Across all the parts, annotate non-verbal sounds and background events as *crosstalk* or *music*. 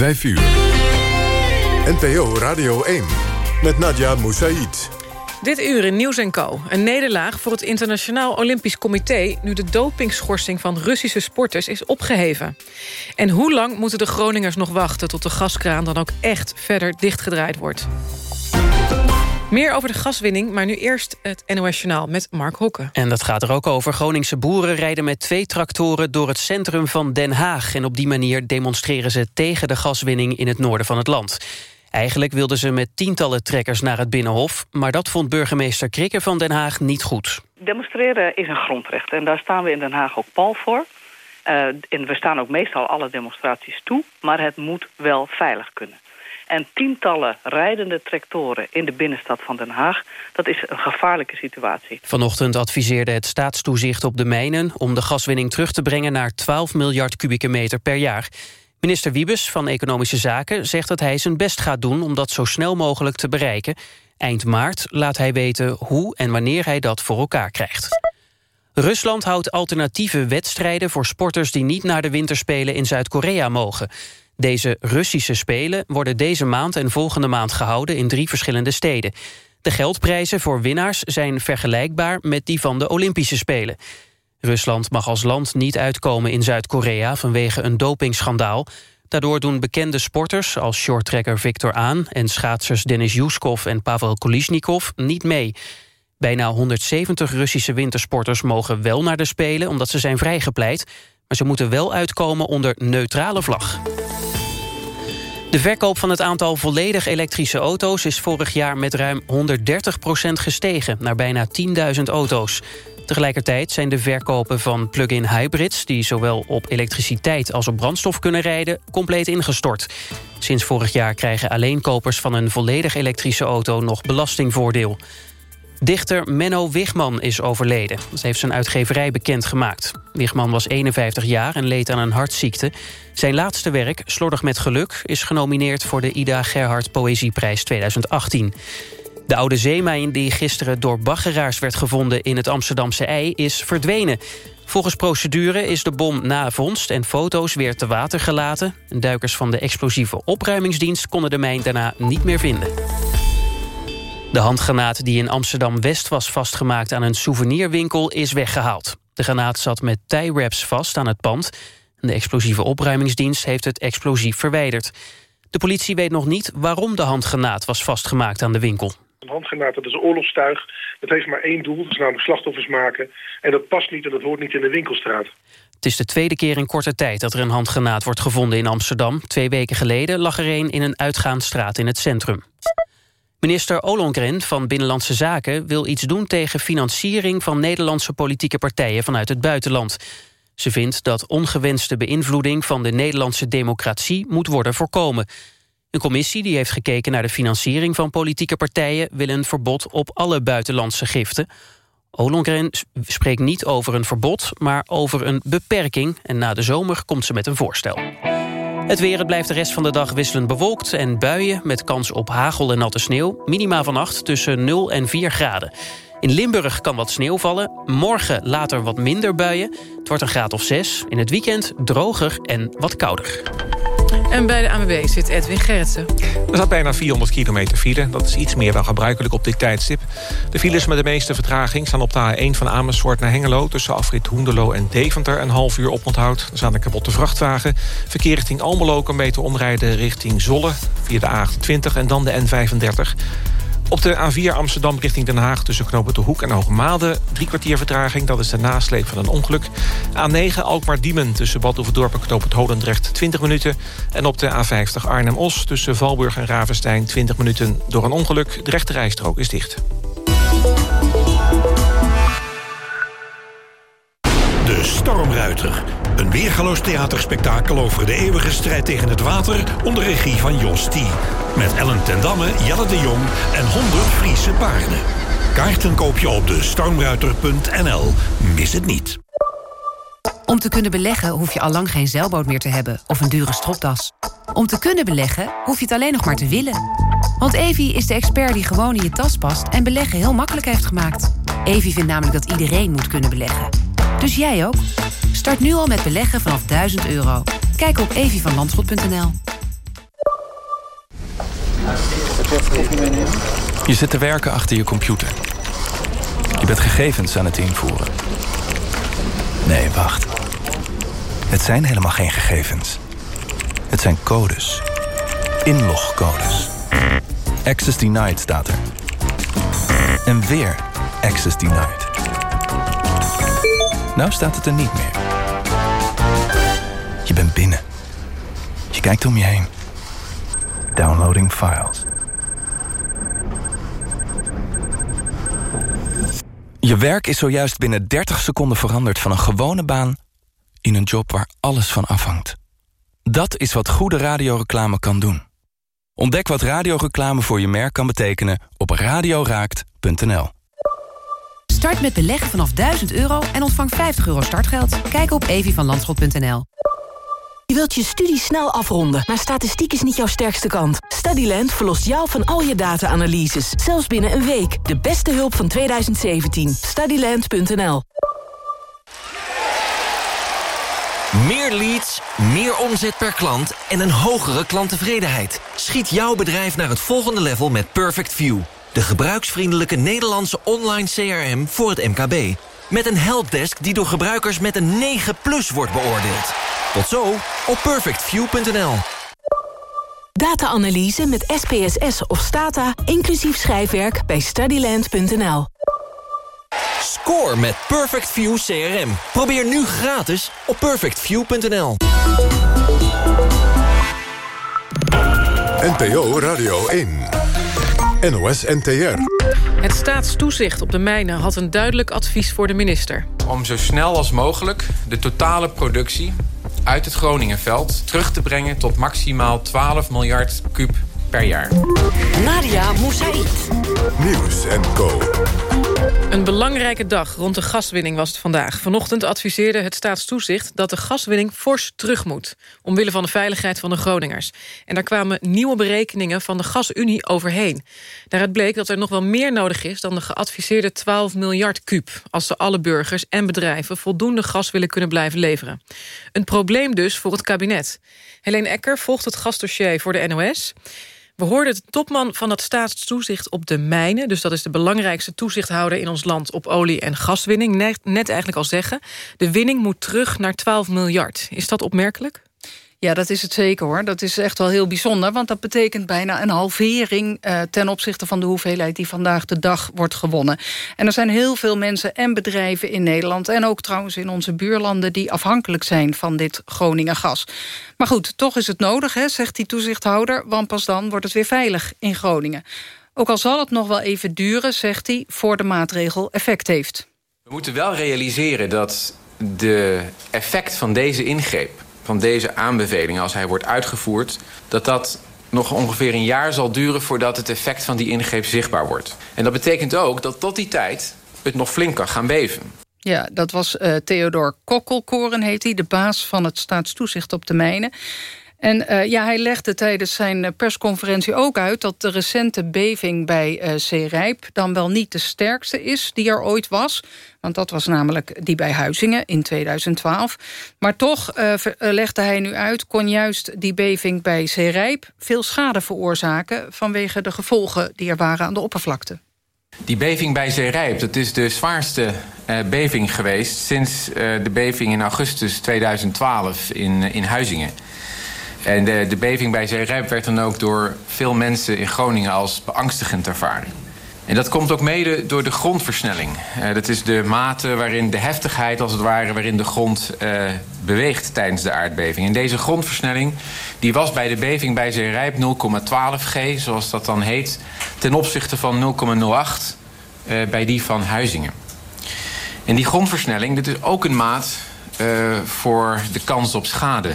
5 uur. NPO Radio 1 met Nadia Moussaïd. Dit uur in Nieuws Co. Een nederlaag voor het Internationaal Olympisch Comité... nu de dopingschorsing van Russische sporters is opgeheven. En hoe lang moeten de Groningers nog wachten... tot de gaskraan dan ook echt verder dichtgedraaid wordt? Meer over de gaswinning, maar nu eerst het NOS Journaal met Mark Hokke. En dat gaat er ook over. Groningse boeren rijden met twee tractoren door het centrum van Den Haag. En op die manier demonstreren ze tegen de gaswinning in het noorden van het land. Eigenlijk wilden ze met tientallen trekkers naar het Binnenhof... maar dat vond burgemeester Krikke van Den Haag niet goed. Demonstreren is een grondrecht en daar staan we in Den Haag ook pal voor. Uh, en we staan ook meestal alle demonstraties toe, maar het moet wel veilig kunnen. En tientallen rijdende tractoren in de binnenstad van Den Haag... dat is een gevaarlijke situatie. Vanochtend adviseerde het staatstoezicht op de mijnen... om de gaswinning terug te brengen naar 12 miljard kubieke meter per jaar. Minister Wiebes van Economische Zaken zegt dat hij zijn best gaat doen... om dat zo snel mogelijk te bereiken. Eind maart laat hij weten hoe en wanneer hij dat voor elkaar krijgt. Rusland houdt alternatieve wedstrijden voor sporters... die niet naar de winterspelen in Zuid-Korea mogen. Deze Russische Spelen worden deze maand en volgende maand gehouden... in drie verschillende steden. De geldprijzen voor winnaars zijn vergelijkbaar met die van de Olympische Spelen. Rusland mag als land niet uitkomen in Zuid-Korea vanwege een dopingschandaal. Daardoor doen bekende sporters als shorttrekker Victor Aan... en schaatsers Denis Yuskov en Pavel Kolesnikov niet mee. Bijna 170 Russische wintersporters mogen wel naar de Spelen... omdat ze zijn vrijgepleit, maar ze moeten wel uitkomen onder neutrale vlag. De verkoop van het aantal volledig elektrische auto's... is vorig jaar met ruim 130% gestegen, naar bijna 10.000 auto's. Tegelijkertijd zijn de verkopen van plug-in hybrids... die zowel op elektriciteit als op brandstof kunnen rijden... compleet ingestort. Sinds vorig jaar krijgen alleen kopers van een volledig elektrische auto... nog belastingvoordeel. Dichter Menno Wigman is overleden. Dat heeft zijn uitgeverij bekendgemaakt. Wigman was 51 jaar en leed aan een hartziekte. Zijn laatste werk, Slordig met geluk... is genomineerd voor de Ida Gerhard Poëzieprijs 2018. De oude zeemijn die gisteren door baggeraars werd gevonden... in het Amsterdamse ei is verdwenen. Volgens procedure is de bom na vondst en foto's weer te water gelaten. Duikers van de explosieve opruimingsdienst konden de mijn daarna niet meer vinden. De handgranaat die in Amsterdam-West was vastgemaakt aan een souvenirwinkel is weggehaald. De granaat zat met tie-wraps vast aan het pand. De explosieve opruimingsdienst heeft het explosief verwijderd. De politie weet nog niet waarom de handgranaat was vastgemaakt aan de winkel. Een handgranaat dat is een oorlogstuig. Dat heeft maar één doel, dat is namelijk slachtoffers maken. En dat past niet en dat hoort niet in de winkelstraat. Het is de tweede keer in korte tijd dat er een handgranaat wordt gevonden in Amsterdam. Twee weken geleden lag er een in een uitgaansstraat in het centrum. Minister Ollongren van Binnenlandse Zaken wil iets doen tegen financiering van Nederlandse politieke partijen vanuit het buitenland. Ze vindt dat ongewenste beïnvloeding van de Nederlandse democratie moet worden voorkomen. Een commissie die heeft gekeken naar de financiering van politieke partijen... wil een verbod op alle buitenlandse giften. Ollongren spreekt niet over een verbod, maar over een beperking. En na de zomer komt ze met een voorstel. Het weer, het blijft de rest van de dag wisselend bewolkt en buien... met kans op hagel en natte sneeuw. Minima vannacht tussen 0 en 4 graden. In Limburg kan wat sneeuw vallen. Morgen later wat minder buien. Het wordt een graad of 6. In het weekend droger en wat kouder. En bij de ANWB zit Edwin Gerritsen. Er staat bijna 400 kilometer file. Dat is iets meer dan gebruikelijk op dit tijdstip. De files met de meeste vertraging staan op de A1 van Amersfoort naar Hengelo... tussen afrit Hoenderlo en Deventer een half uur oponthoud. Er staan een kapotte vrachtwagen. Verkeer richting Almelo kan beter omrijden richting Zolle... via de A28 en dan de N35. Op de A4 Amsterdam richting Den Haag tussen Knopen de Hoek en Hoogmade. Drie kwartier vertraging, dat is de nasleep van een ongeluk. A9 Alkmaar-Diemen tussen Bad Oeverdorp en Knopen Holendrecht 20 minuten. En op de A50 Arnhem-Os tussen Valburg en Ravenstein 20 minuten door een ongeluk. De rechte rijstrook is dicht. De Stormruiter. Een weergaloos theaterspektakel over de eeuwige strijd tegen het water... onder regie van Jos T. Met Ellen ten Damme, Jelle de Jong en 100 Friese paarden. Kaarten koop je op de stormruiter.nl. Mis het niet. Om te kunnen beleggen hoef je al lang geen zeilboot meer te hebben... of een dure stropdas. Om te kunnen beleggen hoef je het alleen nog maar te willen. Want Evi is de expert die gewoon in je tas past... en beleggen heel makkelijk heeft gemaakt. Evi vindt namelijk dat iedereen moet kunnen beleggen. Dus jij ook? Start nu al met beleggen vanaf 1000 euro. Kijk op evievanlandschot.nl. Je zit te werken achter je computer. Je bent gegevens aan het invoeren. Nee, wacht. Het zijn helemaal geen gegevens. Het zijn codes. Inlogcodes. Access denied staat er. En weer access denied. Nou staat het er niet meer. Je bent binnen. Je kijkt om je heen. Downloading files. Je werk is zojuist binnen 30 seconden veranderd van een gewone baan in een job waar alles van afhangt. Dat is wat goede radioreclame kan doen. Ontdek wat radioreclame voor je merk kan betekenen op radioraakt.nl. Start met beleggen vanaf 1000 euro en ontvang 50 euro startgeld. Kijk op evievanlandschot.nl. Je wilt je studie snel afronden, maar statistiek is niet jouw sterkste kant. Studyland verlost jou van al je data-analyses, zelfs binnen een week. De beste hulp van 2017. Studyland.nl Meer leads, meer omzet per klant en een hogere klanttevredenheid. Schiet jouw bedrijf naar het volgende level met Perfect View. De gebruiksvriendelijke Nederlandse online CRM voor het MKB. Met een helpdesk die door gebruikers met een 9 plus wordt beoordeeld. Tot zo op perfectview.nl. Data-analyse met SPSS of Stata, inclusief schrijfwerk bij studyland.nl. Score met Perfect View CRM. Probeer nu gratis op perfectview.nl. NPO Radio 1. NOS NTR. Het staatstoezicht op de mijnen had een duidelijk advies voor de minister. Om zo snel als mogelijk de totale productie uit het Groningenveld terug te brengen tot maximaal 12 miljard kub per jaar. Nadia Moussaïd. Nieuws en Co. Een belangrijke dag rond de gaswinning was het vandaag. Vanochtend adviseerde het staatstoezicht dat de gaswinning fors terug moet... omwille van de veiligheid van de Groningers. En daar kwamen nieuwe berekeningen van de Gasunie overheen. Daaruit bleek dat er nog wel meer nodig is... dan de geadviseerde 12 miljard kuub... als ze alle burgers en bedrijven voldoende gas willen kunnen blijven leveren. Een probleem dus voor het kabinet. Helene Ecker volgt het gasdossier voor de NOS... We hoorden de topman van het staatstoezicht op de mijnen... dus dat is de belangrijkste toezichthouder in ons land... op olie- en gaswinning, net, net eigenlijk al zeggen... de winning moet terug naar 12 miljard. Is dat opmerkelijk? Ja, dat is het zeker hoor. Dat is echt wel heel bijzonder. Want dat betekent bijna een halvering uh, ten opzichte van de hoeveelheid die vandaag de dag wordt gewonnen. En er zijn heel veel mensen en bedrijven in Nederland... en ook trouwens in onze buurlanden die afhankelijk zijn van dit Groningen gas. Maar goed, toch is het nodig, hè, zegt die toezichthouder... want pas dan wordt het weer veilig in Groningen. Ook al zal het nog wel even duren, zegt hij... voor de maatregel effect heeft. We moeten wel realiseren dat de effect van deze ingreep van deze aanbeveling, als hij wordt uitgevoerd... dat dat nog ongeveer een jaar zal duren voordat het effect van die ingreep zichtbaar wordt. En dat betekent ook dat tot die tijd het nog flink kan gaan beven. Ja, dat was uh, Theodor Kokkelkoren, heet hij, de baas van het staatstoezicht op de mijnen. En uh, ja, hij legde tijdens zijn eh, persconferentie ook uit... dat de recente beving bij Zeerijp dan wel niet de sterkste is die er ooit was. Want dat was namelijk die bij Huizingen in 2012. Maar toch, legde hij nu uit... kon juist die beving bij Zeerijp veel schade veroorzaken... vanwege de gevolgen die er waren aan de oppervlakte. Die beving bij Zeerijp, dat is de zwaarste beving geweest... sinds de beving in augustus 2012 in, in Huizingen. En de, beving bij Zeerijp werd dan ook door veel mensen in Groningen als beangstigend ervaren. En dat komt ook mede door de grondversnelling. Uh, dat is de mate waarin de heftigheid, als het ware, waarin de grond uh, beweegt tijdens de aardbeving. En deze grondversnelling die was bij de beving bij Zeerijp 0,12 g, zoals dat dan heet, ten opzichte van 0,08 uh, bij die van Huizingen. En die grondversnelling, dit is ook een maat voor de kans op schade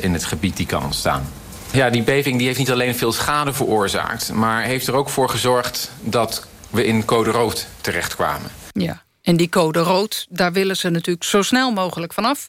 in het gebied die kan ontstaan. Ja, die beving die heeft niet alleen veel schade veroorzaakt... maar heeft er ook voor gezorgd dat we in code rood terechtkwamen. Ja, en die code rood, daar willen ze natuurlijk zo snel mogelijk vanaf...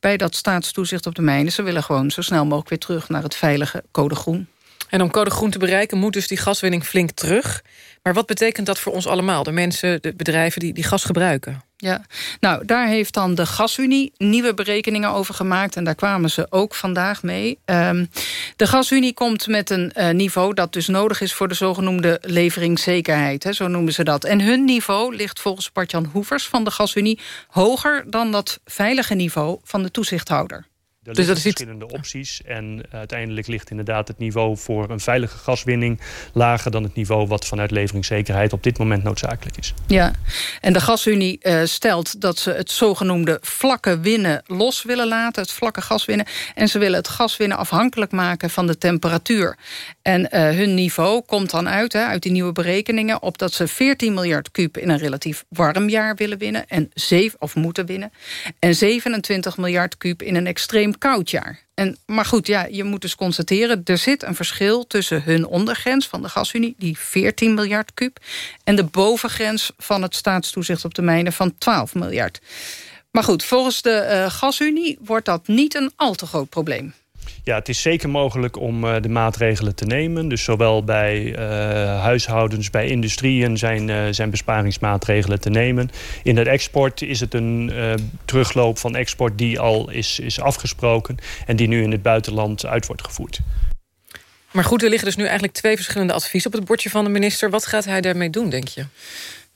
bij dat staatstoezicht op de mijnen. Ze willen gewoon zo snel mogelijk weer terug naar het veilige code groen. En om code groen te bereiken moet dus die gaswinning flink terug. Maar wat betekent dat voor ons allemaal? De mensen, de bedrijven die, die gas gebruiken? Ja, nou, daar heeft dan de Gasunie nieuwe berekeningen over gemaakt... en daar kwamen ze ook vandaag mee. Um, de Gasunie komt met een uh, niveau dat dus nodig is... voor de zogenoemde leveringszekerheid, hè, zo noemen ze dat. En hun niveau ligt volgens Bartjan Hoevers van de Gasunie... hoger dan dat veilige niveau van de toezichthouder. Er dus dat is verschillende opties. En uiteindelijk ligt inderdaad het niveau voor een veilige gaswinning lager dan het niveau wat vanuit leveringszekerheid op dit moment noodzakelijk is. Ja, en de Gasunie uh, stelt dat ze het zogenoemde vlakke winnen los willen laten, het vlakke gaswinnen. En ze willen het gaswinnen afhankelijk maken van de temperatuur. En uh, hun niveau komt dan uit, hè, uit die nieuwe berekeningen, op dat ze 14 miljard kuub in een relatief warm jaar willen winnen. En 7, of moeten winnen. En 27 miljard kuub in een extreem koud jaar. En, maar goed, ja, je moet dus constateren... er zit een verschil tussen hun ondergrens van de gasunie... die 14 miljard kub... en de bovengrens van het staatstoezicht op de mijnen van 12 miljard. Maar goed, volgens de uh, gasunie wordt dat niet een al te groot probleem. Ja, het is zeker mogelijk om uh, de maatregelen te nemen. Dus zowel bij uh, huishoudens, bij industrieën zijn, uh, zijn besparingsmaatregelen te nemen. In het export is het een terugloop van export die al is, is afgesproken... en die nu in het buitenland uit wordt gevoerd. Maar goed, er liggen dus nu eigenlijk twee verschillende adviezen op het bordje van de minister. Wat gaat hij daarmee doen, denk je?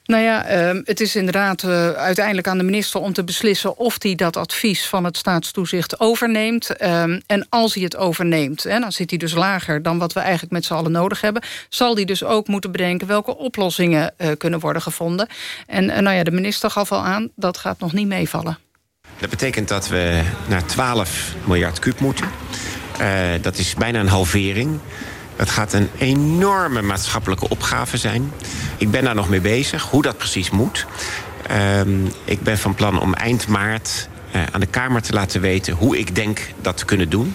Nou ja, uh, het is inderdaad uh, uiteindelijk aan de minister om te beslissen... of hij dat advies van het staatstoezicht overneemt. Uh, en als hij het overneemt, dan zit hij dus lager... dan wat we eigenlijk met z'n allen nodig hebben... zal hij dus ook moeten bedenken welke oplossingen uh, kunnen worden gevonden. En nou ja, de minister gaf al aan, dat gaat nog niet meevallen. Dat betekent dat we naar 12 miljard kuub moeten. dat is bijna een halvering... Het gaat een enorme maatschappelijke opgave zijn. Ik ben daar nog mee bezig, hoe dat precies moet. Um, ik ben van plan om eind maart uh, aan de Kamer te laten weten... hoe ik denk dat te kunnen doen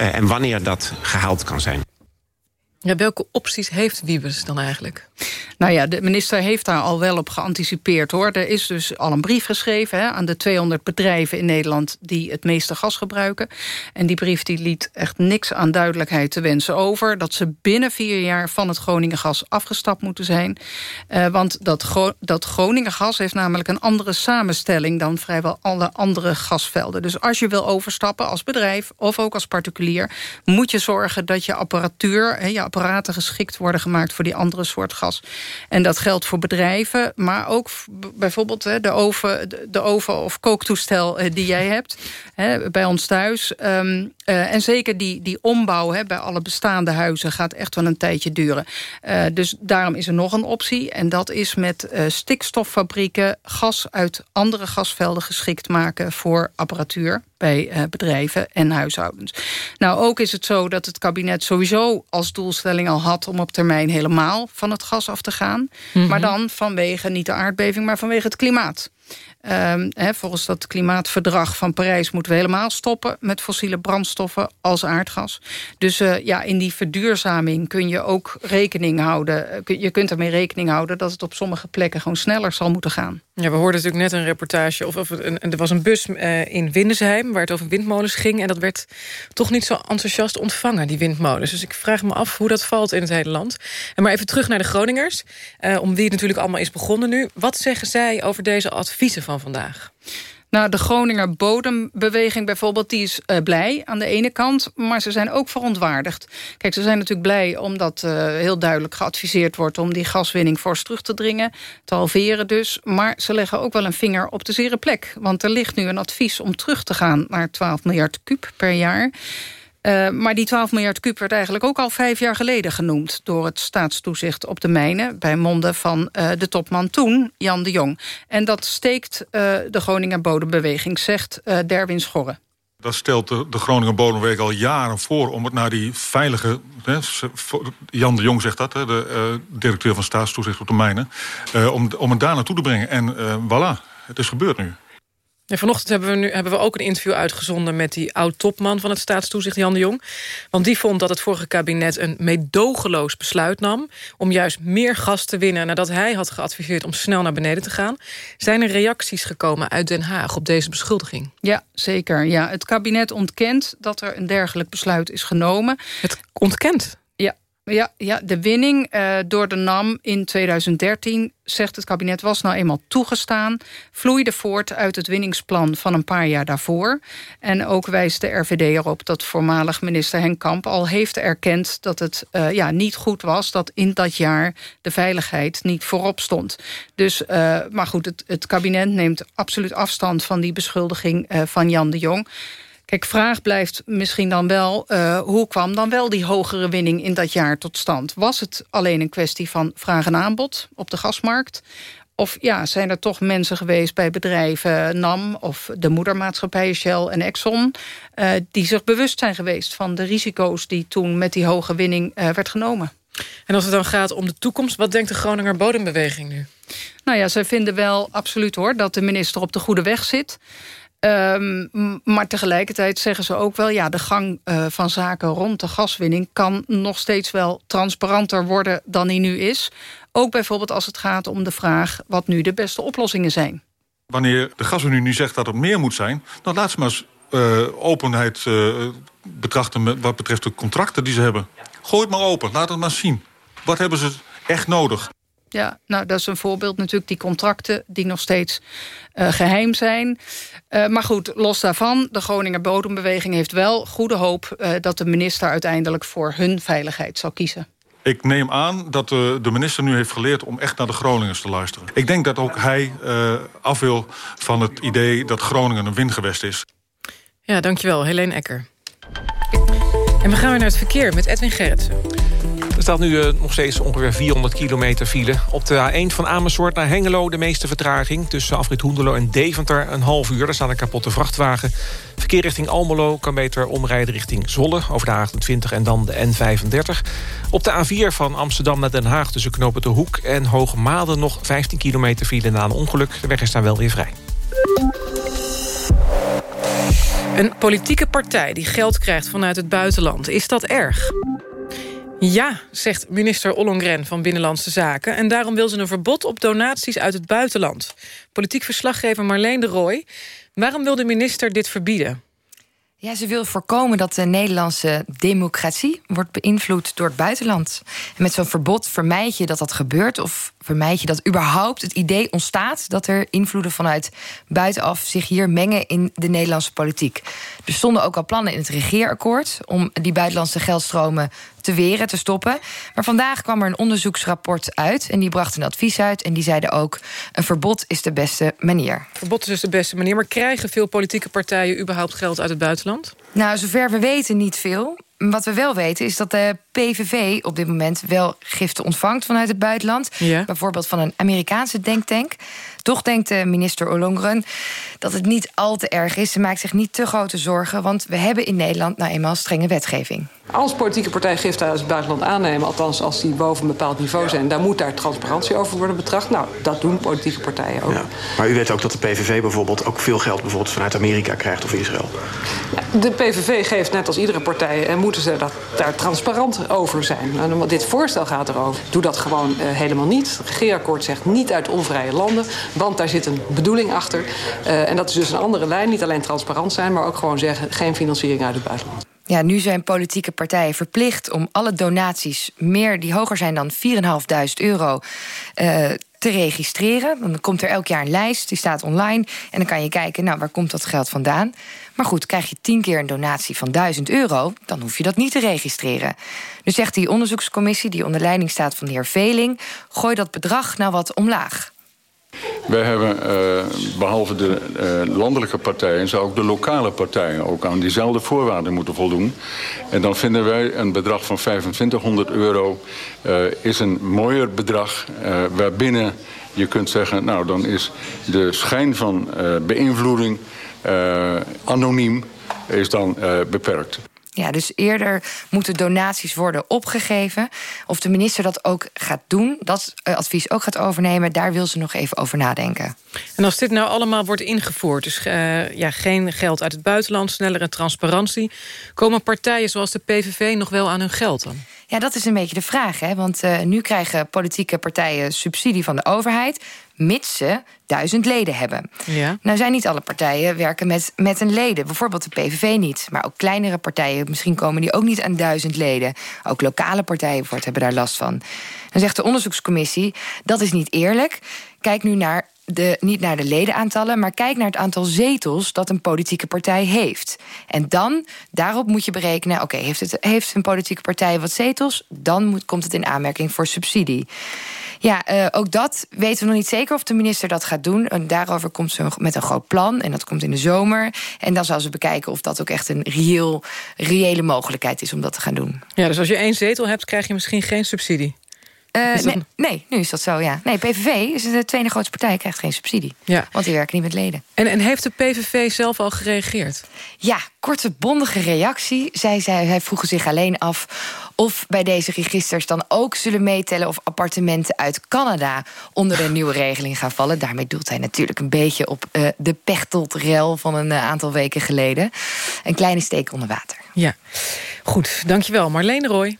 uh, en wanneer dat gehaald kan zijn. Ja, welke opties heeft Wiebes dan eigenlijk? Nou ja, de minister heeft daar al wel op geanticipeerd hoor. Er is dus al een brief geschreven hè, aan de 200 bedrijven in Nederland die het meeste gas gebruiken. En die brief die liet echt niks aan duidelijkheid te wensen over. Dat ze binnen vier jaar van het Groningen gas afgestapt moeten zijn. Uh, want dat, Gro dat Groningen gas heeft namelijk een andere samenstelling dan vrijwel alle andere gasvelden. Dus als je wil overstappen als bedrijf of ook als particulier, moet je zorgen dat je apparatuur, hè, apparaten geschikt worden gemaakt voor die andere soort gas. En dat geldt voor bedrijven, maar ook bijvoorbeeld de oven, de oven of kooktoestel eh, die jij hebt bij ons thuis. Um, uh, en zeker die, die ombouw bij alle bestaande huizen gaat echt wel een tijdje duren. Uh, dus daarom is er nog een optie. En dat is met stikstoffabrieken gas uit andere gasvelden geschikt maken voor apparatuur bij bedrijven en huishoudens. Nou, ook is het zo dat het kabinet sowieso als doelstelling al had... om op termijn helemaal van het gas af te gaan. Mm -hmm. Maar dan vanwege niet de aardbeving, maar vanwege het klimaat. He, volgens dat klimaatverdrag van Parijs moeten we helemaal stoppen... met fossiele brandstoffen als aardgas. Dus uh, ja, in die verduurzaming kun je ook rekening houden. Je kunt ermee rekening houden dat het op sommige plekken... gewoon sneller zal moeten gaan. Ja, we hoorden natuurlijk net een reportage... of, of een, er was een bus uh, in Windesheim waar het over windmolens ging... en dat werd toch niet zo enthousiast ontvangen, die windmolens. Dus ik vraag me af hoe dat valt in het hele land. En maar even terug naar de Groningers, om wie het natuurlijk allemaal is begonnen nu. Wat zeggen zij over deze adviezen van vandaag? Nou, de Groninger bodembeweging bijvoorbeeld, die is uh, blij aan de ene kant... maar ze zijn ook verontwaardigd. Kijk, ze zijn natuurlijk blij omdat uh, heel duidelijk geadviseerd wordt... om die gaswinning fors terug te dringen, te halveren dus. Maar ze leggen ook wel een vinger op de zere plek. Want er ligt nu een advies om terug te gaan naar 12 miljard kuub per jaar... Uh, maar die 12 miljard kuub werd eigenlijk ook al vijf jaar geleden genoemd... door het staatstoezicht op de mijnen... bij monden van uh, de topman toen, Jan de Jong. En dat steekt uh, de Groninger bodembeweging, zegt Derwin Schorre. Dat stelt de, Groninger bodembeweging al jaren voor... om het naar die veilige... Hè, Jan de Jong zegt dat, hè, de directeur van staatstoezicht op de mijnen... om, om het daar naartoe te brengen. En voilà, het is gebeurd nu. Vanochtend hebben we, nu, hebben we ook een interview uitgezonden... met die oud-topman van het staatstoezicht, Jan de Jong. Want die vond dat het vorige kabinet een meedogenloos besluit nam... om juist meer gas te winnen nadat hij had geadviseerd... om snel naar beneden te gaan. Zijn er reacties gekomen uit Den Haag op deze beschuldiging? Ja, zeker. Ja, het kabinet ontkent dat er een dergelijk besluit is genomen. Het ontkent? Ja, Ja, de winning uh, door de NAM in 2013, zegt het kabinet, was nou eenmaal toegestaan. Vloeide voort uit het winningsplan van een paar jaar daarvoor. En ook wijst de RVD erop dat voormalig minister Henk Kamp al heeft erkend dat het uh, ja, niet goed was dat in dat jaar de veiligheid niet voorop stond. Dus, uh, maar goed, het, het kabinet neemt absoluut afstand van die beschuldiging van Jan de Jong. Kijk, vraag blijft misschien dan wel... Uh, hoe kwam dan wel die hogere winning in dat jaar tot stand? Was het alleen een kwestie van vraag en aanbod op de gasmarkt? Of ja, zijn er toch mensen geweest bij bedrijven NAM... of de moedermaatschappijen Shell en Exxon... Uh, die zich bewust zijn geweest van de risico's... die toen met die hoge winning uh, werd genomen? En als het dan gaat om de toekomst... wat denkt de Groninger Bodembeweging nu? Nou ja, zij vinden wel absoluut hoor... dat de minister op de goede weg zit... Um, maar tegelijkertijd zeggen ze ook wel... ja, de gang uh, van zaken rond de gaswinning... kan nog steeds wel transparanter worden dan die nu is. Ook bijvoorbeeld als het gaat om de vraag... wat nu de beste oplossingen zijn. Wanneer de gaswinning nu zegt dat er meer moet zijn... dan laat ze maar eens uh, openheid uh, betrachten... wat betreft de contracten die ze hebben. Gooi het maar open, laat het maar zien. Wat hebben ze echt nodig? Ja, nou, dat is een voorbeeld natuurlijk. Die contracten die nog steeds uh, geheim zijn. Uh, maar goed, los daarvan. De Groninger Bodembeweging heeft wel goede hoop... Uh, dat de minister uiteindelijk voor hun veiligheid zal kiezen. Ik neem aan dat de, de, minister nu heeft geleerd om echt naar de Groningers te luisteren. Ik denk dat ook hij af wil van het idee dat Groningen een windgewest is. Ja, dankjewel. Helene Ecker. En we gaan weer naar het verkeer met Edwin Gerritsen. Er staat nu uh, nog steeds ongeveer 400 kilometer file. Op de A1 van Amersfoort naar Hengelo de meeste vertraging. Tussen afrit Hoendelo en Deventer een half uur. Daar staat een kapotte vrachtwagen. Verkeer richting Almelo kan beter omrijden richting Zwolle... over de A28 en dan de N35. Op de A4 van Amsterdam naar Den Haag tussen Knopen de Hoek en Hoogmade... nog 15 kilometer file na een ongeluk. De weg is daar wel weer vrij. Een politieke partij die geld krijgt vanuit het buitenland. Is dat erg? Ja, zegt minister Ollongren van Binnenlandse Zaken. En daarom wil ze een verbod op donaties uit het buitenland. Politiek verslaggever Marleen de Rooij. Waarom wil de minister dit verbieden? Ja, ze wil voorkomen dat de Nederlandse democratie wordt beïnvloed door het buitenland. En met zo'n verbod vermijd je dat dat gebeurt, of vermijd je dat überhaupt het idee ontstaat dat er invloeden vanuit buitenaf zich hier mengen in de Nederlandse politiek. Er stonden ook al plannen in het regeerakkoord om die buitenlandse geldstromen te weren, te stoppen. Maar vandaag kwam er een onderzoeksrapport uit en die bracht een advies uit. En die zeiden ook: een verbod is de beste manier. Verbod is dus de beste manier. Maar krijgen veel politieke partijen überhaupt geld uit het buitenland? Nou, zover we weten, niet veel. Wat we wel weten is dat de PVV op dit moment wel giften ontvangt vanuit het buitenland. Ja. Bijvoorbeeld van een Amerikaanse denktank. Toch denkt de minister Ollongren dat het niet al te erg is. Ze maakt zich niet te grote zorgen, want we hebben in Nederland nou eenmaal strenge wetgeving. Als politieke partijen giften uit het buitenland aannemen, althans als die boven een bepaald niveau zijn, dan moet daar transparantie over worden betracht. Nou, dat doen politieke partijen ook. Ja. Maar u weet ook dat de PVV bijvoorbeeld ook veel geld bijvoorbeeld vanuit Amerika krijgt of Israël. De PVV geeft net als iedere partij en moeten ze dat, daar transparant over zijn. En dit voorstel gaat erover. Doe dat gewoon uh, helemaal niet. Het zegt niet uit onvrije landen, want daar zit een bedoeling achter. Uh, en dat is dus een andere lijn. Niet alleen transparant zijn, maar ook gewoon zeggen geen financiering uit het buitenland. Ja, nu zijn politieke partijen verplicht om alle donaties meer die hoger zijn dan 4.500 euro. Uh, te registreren. Dan komt er elk jaar een lijst, die staat online. En dan kan je kijken, nou, waar komt dat geld vandaan? Maar goed, krijg je tien keer een donatie van 1000 euro... dan hoef je dat niet te registreren. Dus zegt die onderzoekscommissie, die onder leiding staat van de heer Veling... gooi dat bedrag nou wat omlaag. Wij hebben, uh, behalve de uh, landelijke partijen... zou ook de lokale partijen ook aan diezelfde voorwaarden moeten voldoen. En dan vinden wij een bedrag van 2500 euro... Uh, is een mooier bedrag waarbinnen je kunt zeggen... nou, dan is de schijn van beïnvloeding anoniem is dan beperkt. Ja, dus eerder moeten donaties worden opgegeven. Of de minister dat ook gaat doen, dat uh, advies ook gaat overnemen... daar wil ze nog even over nadenken. En als dit nou allemaal wordt ingevoerd... dus uh, ja, geen geld uit het buitenland, snellere transparantie... komen partijen zoals de PVV nog wel aan hun geld dan? Ja, dat is een beetje de vraag. Hè? Want uh, nu krijgen politieke partijen subsidie van de overheid mits ze duizend leden hebben. Ja. Nou zijn niet alle partijen werken met, met een leden. Bijvoorbeeld de PVV niet. Maar ook kleinere partijen, misschien komen die ook niet aan duizend leden. Ook lokale partijen hebben daar last van. Dan zegt de onderzoekscommissie, dat is niet eerlijk. Kijk nu naar de, niet naar de ledenaantallen, maar kijk naar het aantal zetels dat een politieke partij heeft. En dan, daarop moet je berekenen, oké, heeft heeft, heeft een politieke partij wat zetels? Dan moet, komt het in aanmerking voor subsidie. Ja, uh, ook dat weten we nog niet zeker of de minister dat gaat doen. En daarover komt ze met een groot plan. En dat komt in de zomer. En dan zal ze bekijken of dat ook echt een reële mogelijkheid is om dat te gaan doen. Ja, dus als je één zetel hebt, krijg je misschien geen subsidie. Uh, nee, nee, nu is dat zo, ja. Nee, PVV is de tweede grootste partij, krijgt geen subsidie. Ja. Want die werken niet met leden. En, en heeft de PVV zelf al gereageerd? Ja, korte, bondige reactie. Zij, zij, hij vroegen zich alleen af of bij deze registers dan ook zullen meetellen... of appartementen uit Canada onder de nieuwe regeling gaan vallen. Daarmee doelt hij natuurlijk een beetje op uh, de pechteltrel van een uh, aantal weken geleden. Een kleine steek onder water. Ja, goed. Dankjewel, Marleen Roy.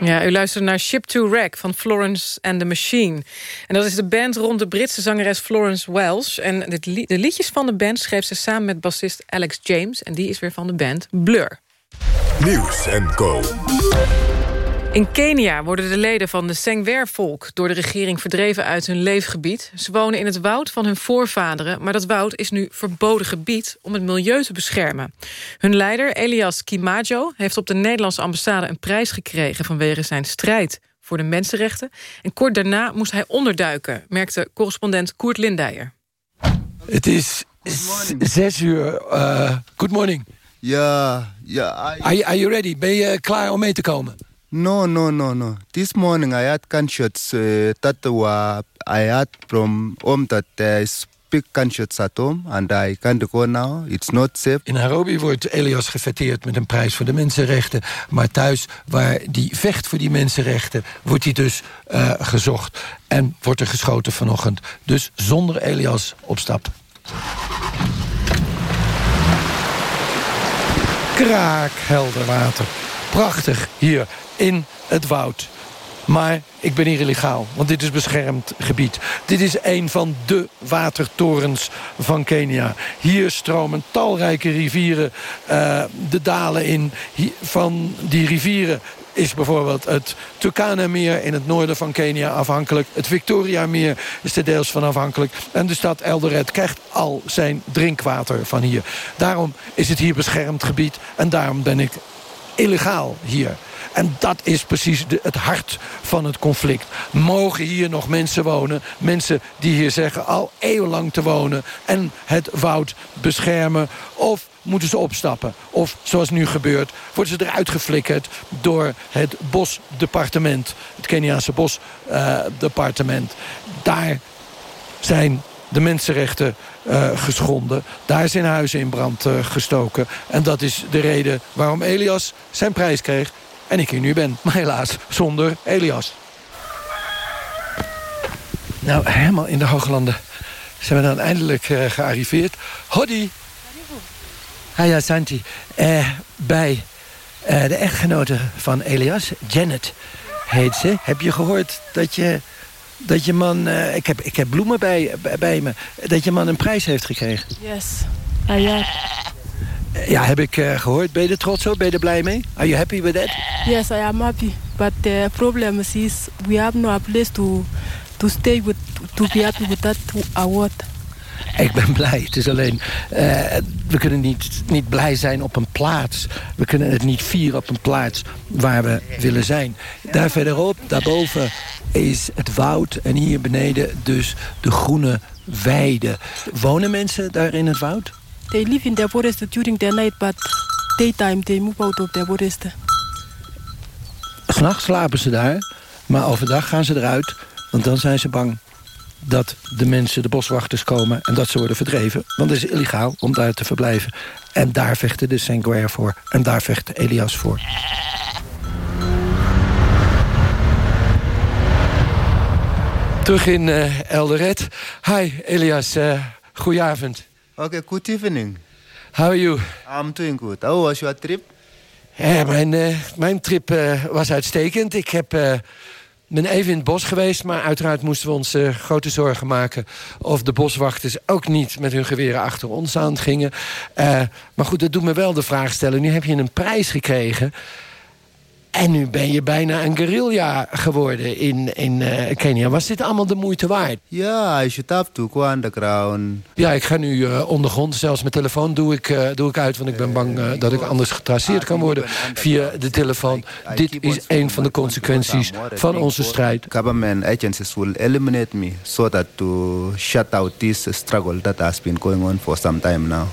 Ja, u luistert naar Ship to Wreck van Florence and the Machine. En dat is de band rond de Britse zangeres Florence Welsh. En de liedjes van de band schreef ze samen met bassist Alex James... en die is weer van de band Blur. Nieuws en Co. In Kenia worden de leden van de Sengwer-volk... door de regering verdreven uit hun leefgebied. Ze wonen in het woud van hun voorvaderen... maar dat woud is nu verboden gebied om het milieu te beschermen. Hun leider, Elias Kimajo, heeft op de Nederlandse ambassade... een prijs gekregen vanwege zijn strijd voor de mensenrechten. En kort daarna moest hij onderduiken... merkte correspondent Koert Lindijer. Het is zes uur. Uh, good morning. Ja, ja. Are, are you ready? Ben je klaar om mee te komen? No, no, no, no. This morning I had gunshots uh, that were I had from home that I speak gunshots at home and I can't go now. It's not safe. In Nairobi wordt Elias gefeteerd met een prijs voor de mensenrechten. Maar thuis, waar die vecht voor die mensenrechten, wordt hij dus uh, gezocht. En wordt er geschoten vanochtend. Dus zonder Elias op stap. Kraakhelder water. Prachtig hier in het woud. Maar ik ben hier illegaal, want dit is beschermd gebied. Dit is een van de watertorens van Kenia. Hier stromen talrijke rivieren uh, de dalen in. Van die rivieren is bijvoorbeeld het Turkana-meer in het noorden van Kenia afhankelijk. Het Victoria-meer is er deels van afhankelijk. En de stad Eldoret krijgt al zijn drinkwater van hier. Daarom is het hier beschermd gebied en daarom ben ik illegaal hier. En dat is precies de, het hart van het conflict. Mogen hier nog mensen wonen? Mensen die hier zeggen al eeuwenlang te wonen... en het woud beschermen? Of moeten ze opstappen? Of, zoals nu gebeurt, worden ze eruit geflikkerd... door het bosdepartement, het Keniaanse bosdepartement. Daar zijn de mensenrechten uh, geschonden. Daar zijn huizen in brand uh, gestoken. En dat is de reden waarom Elias zijn prijs kreeg. En ik hier nu ben. Maar helaas zonder Elias. Nou, helemaal in de Hooglanden zijn we dan eindelijk uh, gearriveerd. Hodi! Haya Santi. bij de echtgenote van Elias, Janet heet ze. Heb je gehoord dat je dat je man, uh, ik, heb, ik heb bloemen bij, bij me, dat je man een prijs heeft gekregen. Yes, ah, ja. Ja, heb ik uh, gehoord. Ben je er trots op? Ben je er blij mee? Are you happy with that? Yes, I am happy. But the problem is we have no place to, to stay with, to be happy with that award. Ik ben blij. Het is alleen, uh, we kunnen niet, niet blij zijn op een plaats. We kunnen het niet vieren op een plaats waar we willen zijn. Daar verderop, daarboven, is het woud. En hier beneden dus de groene weide. Wonen mensen daar in het woud? They live in the forest during the night, but daytime they move out of the forest. S'nachts slapen ze daar, maar overdag gaan ze eruit. Want dan zijn ze bang dat de mensen, de boswachters komen... en dat ze worden verdreven. Want het is illegaal om daar te verblijven. En daar vechten de Senguer voor. En daar vecht Elias voor. Terug in uh, Eldoret. Hi, Elias. Uh, goedenavond. Okay, good evening. How are you? I'm doing good. How was your trip? Ja, mijn, uh, mijn trip uh, was uitstekend. Ik heb, uh, ben even in het bos geweest... maar uiteraard moesten we ons grote zorgen maken... of de boswachters ook niet met hun geweren achter ons aan gingen. maar goed, dat doet me wel de vraag stellen. Nu heb je een prijs gekregen... En nu ben je bijna een guerrilla geworden in, in uh, Kenia. Was dit allemaal de moeite waard? Ja, I should have to go underground. Ja, ik ga nu uh, ondergrond. Zelfs mijn telefoon doe ik, uh, doe ik uit. Want ik ben bang dat ik anders getraceerd kan worden via de telefoon. Dit is een van de consequenties van onze strijd. Government agencies will eliminate me... so that to shut out this struggle that has been going on for some time now.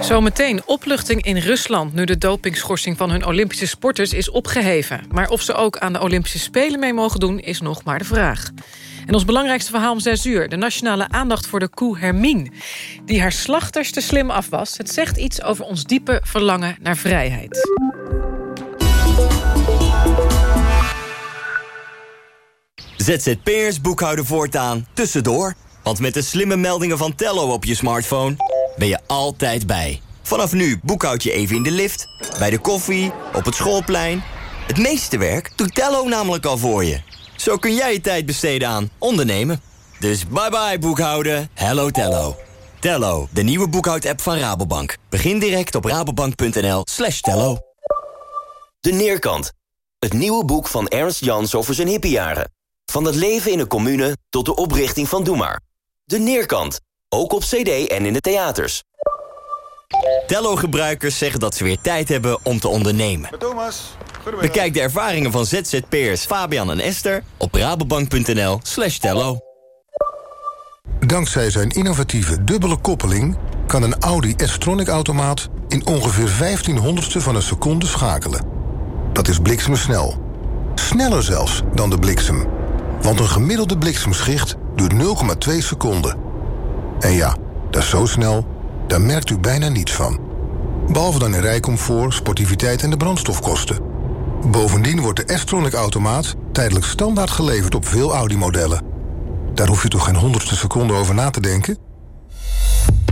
Zometeen opluchting in Rusland... nu de dopingschorsing van hun Olympische sporters is opgeheven. Maar of ze ook aan de Olympische Spelen mee mogen doen... is nog maar de vraag. En ons belangrijkste verhaal om 6 uur. De nationale aandacht voor de koe Hermine. Die haar slachters te slim af was. Het zegt iets over ons diepe verlangen naar vrijheid. ZZP'ers boekhouden voortaan tussendoor. Want met de slimme meldingen van Tello op je smartphone ben je altijd bij. Vanaf nu boekhoud je even in de lift, bij de koffie, op het schoolplein. Het meeste werk doet Tello namelijk al voor je. Zo kun jij je tijd besteden aan ondernemen. Dus bye bye boekhouden, hello Tello. Tello, de nieuwe boekhoudapp van Rabobank. Begin direct op rabobank.nl slash tello. De Neerkant. Het nieuwe boek van Ernst Jans over zijn hippiejaren. Van het leven in een commune tot de oprichting van Doe Maar. De Neerkant. Ook op cd en in de theaters. Tello-gebruikers zeggen dat ze weer tijd hebben om te ondernemen. Thomas, Bekijk de ervaringen van ZZP'ers Fabian en Esther op rabobank.nl slash tello. Dankzij zijn innovatieve dubbele koppeling... kan een Audi S-Tronic-automaat in ongeveer 1500ste van een seconde schakelen. Dat is bliksemsnel. Sneller zelfs dan de bliksem. Want een gemiddelde bliksemschicht duurt 0,2 seconden. En ja, dat is zo snel, daar merkt u bijna niets van. Behalve dan in rijcomfort, sportiviteit en de brandstofkosten. Bovendien wordt de S-Tronic-automaat tijdelijk standaard geleverd op veel Audi-modellen... Daar hoef je toch geen honderdste seconde over na te denken?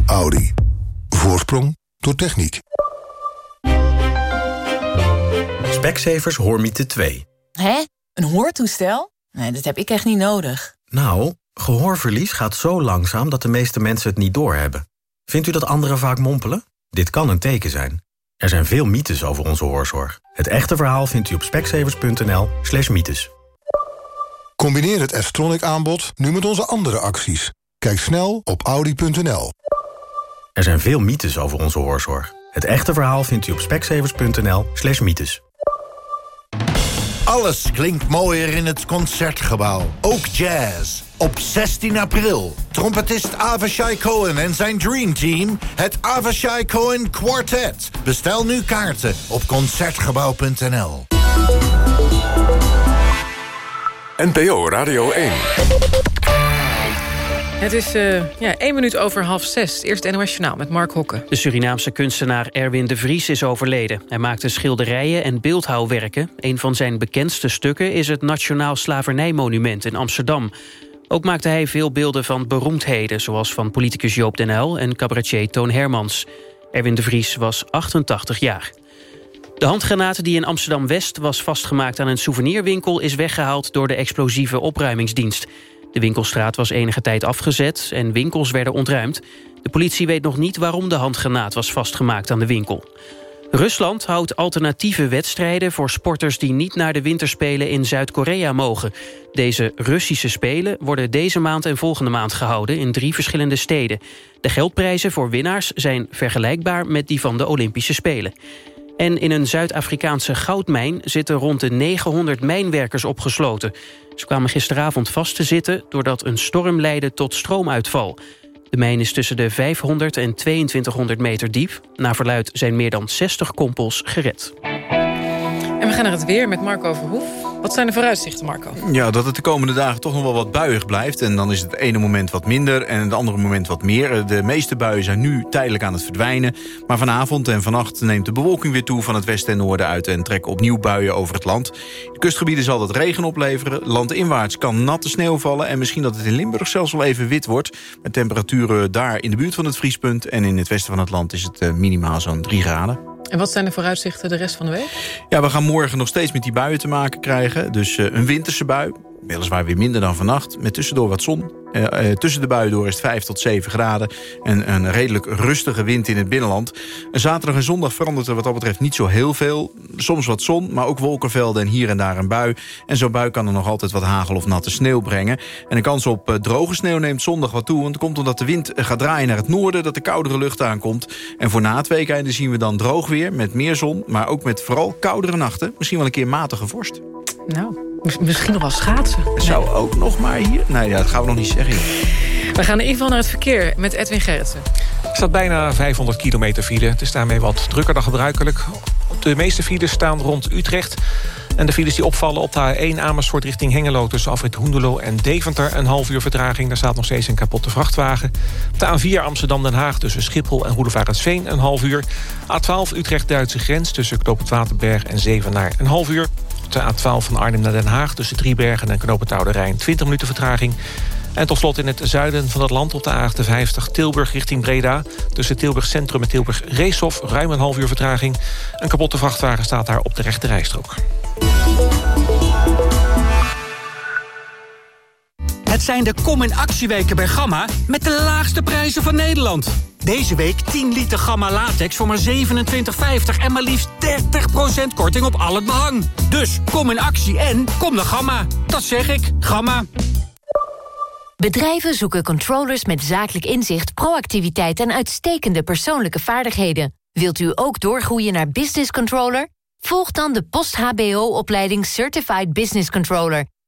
Audi. Voorsprong door techniek. Specsavers Hoormiete 2. Hè? Een hoortoestel? Nee, dat heb ik echt niet nodig. Nou, gehoorverlies gaat zo langzaam dat de meeste mensen het niet doorhebben. Vindt u dat anderen vaak mompelen? Dit kan een teken zijn. Er zijn veel mythes over onze hoorzorg. Het echte verhaal vindt u op specsavers.nl slash mythes. Combineer het S-Tronic aanbod nu met onze andere acties. Kijk snel op audi.nl. Er zijn veel mythes over onze hoorzorg. Het echte verhaal vindt u op specsavers.nl slash mythes. Alles klinkt mooier in het Concertgebouw. Ook jazz. Op 16 april. Trompetist Avishai Cohen en zijn Dream Team. Het Avishai Cohen Quartet. Bestel nu kaarten op Concertgebouw.nl. NPO Radio 1. Het is uh, ja, één minuut over half zes. Eerst NOS Journaal met Mark Hokke. De Surinaamse kunstenaar Erwin de Vries is overleden. Hij maakte schilderijen en beeldhouwwerken. Een van zijn bekendste stukken is het Nationaal Slavernijmonument in Amsterdam. Ook maakte hij veel beelden van beroemdheden... zoals van politicus Joop den Uyl en cabaretier Toon Hermans. Erwin de Vries was 88 jaar. De handgranaat die in Amsterdam-West was vastgemaakt aan een souvenirwinkel... is weggehaald door de explosieve opruimingsdienst. De winkelstraat was enige tijd afgezet en winkels werden ontruimd. De politie weet nog niet waarom de handgranaat was vastgemaakt aan de winkel. Rusland houdt alternatieve wedstrijden voor sporters die niet naar de winterspelen in Zuid-Korea mogen. Deze Russische spelen worden deze maand en volgende maand gehouden in drie verschillende steden. De geldprijzen voor winnaars zijn vergelijkbaar met die van de Olympische Spelen. En in een Zuid-Afrikaanse goudmijn zitten rond de 900 mijnwerkers opgesloten. Ze kwamen gisteravond vast te zitten doordat een storm leidde tot stroomuitval. De mijn is tussen de 500 en 2200 meter diep. Naar verluid zijn meer dan 60 kompels gered. En we gaan naar het weer met Marco Verhoef. Wat zijn de vooruitzichten, Marco? Ja, dat het de komende dagen toch nog wel wat buiig blijft. En dan is het ene moment wat minder en het andere moment wat meer. De meeste buien zijn nu tijdelijk aan het verdwijnen. Maar vanavond en vannacht neemt de bewolking weer toe... van het westen en noorden uit en trekken opnieuw buien over het land. De kustgebieden zal dat regen opleveren. Landinwaarts kan natte sneeuw vallen... en misschien dat het in Limburg zelfs wel even wit wordt... met temperaturen daar in de buurt van het vriespunt... en in het westen van het land is het eh, minimaal zo'n 3 graden. En wat zijn de vooruitzichten de rest van de week? Ja, we gaan morgen nog steeds met die buien te maken krijgen. Dus uh, een winterse bui, weliswaar weer minder dan vannacht... met tussendoor wat zon. Uh, uh, tussen de buien door is het 5 tot 7 graden... en een redelijk rustige wind in het binnenland. En zaterdag en zondag verandert er wat dat betreft niet zo heel veel. Soms wat zon, maar ook wolkenvelden en hier en daar een bui. En zo'n bui kan er nog altijd wat hagel of natte sneeuw brengen. En de kans op droge sneeuw neemt zondag wat toe... want het komt omdat de wind gaat draaien naar het noorden... dat de koudere lucht aankomt. En voor na het weekende zien we dan droog weer met meer zon... maar ook met vooral koudere nachten. Misschien wel een keer matige vorst. Nou, misschien nog wel schaatsen. Het zou ook nog maar hier... Nee, ja, dat gaan we nog niet zeggen. We gaan in ieder geval naar het verkeer met Edwin Gerritsen. Er staat bijna 500 kilometer file. Het is daarmee wat drukker dan gebruikelijk. De meeste files staan rond Utrecht. En de files die opvallen op de A1 Amersfoort richting Hengelo... tussen Afrit Hoendelo en Deventer een half uur vertraging. Daar staat nog steeds een kapotte vrachtwagen. Op de A4 Amsterdam-Den Haag tussen Schiphol en Roelevarensveen een half uur. A12 Utrecht-Duitse grens tussen Knoop Waterberg en Zevenaar een half uur. Op de A12 van Arnhem naar Den Haag tussen Driebergen en Knoop Rijn 20 minuten vertraging. En tot slot in het zuiden van het land op de A58 Tilburg richting Breda. Tussen Tilburg Centrum en Tilburg Reeshof ruim een half uur vertraging. Een kapotte vrachtwagen staat daar op de rechte rijstrook. Het zijn de Kom in Actieweken bij Gamma... met de laagste prijzen van Nederland. Deze week 10 liter Gamma latex voor maar 27,50... en maar liefst 30% korting op al het behang. Dus kom in actie en kom naar Gamma. Dat zeg ik, Gamma. Bedrijven zoeken controllers met zakelijk inzicht, proactiviteit... en uitstekende persoonlijke vaardigheden. Wilt u ook doorgroeien naar business controller? Volg dan de post-HBO-opleiding Certified Business Controller.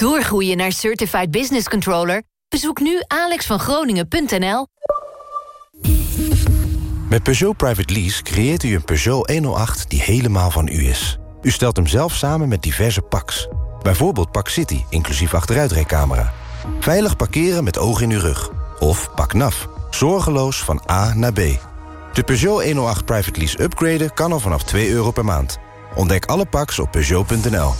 Doorgroeien naar Certified Business Controller? Bezoek nu alexvangroningen.nl. Met Peugeot Private Lease creëert u een Peugeot 108 die helemaal van u is. U stelt hem zelf samen met diverse packs. Bijvoorbeeld Pak City, inclusief achteruitrijcamera. Veilig parkeren met oog in uw rug. Of Pak NAF, zorgeloos van A naar B. De Peugeot 108 Private Lease upgraden kan al vanaf 2 euro per maand. Ontdek alle packs op Peugeot.nl.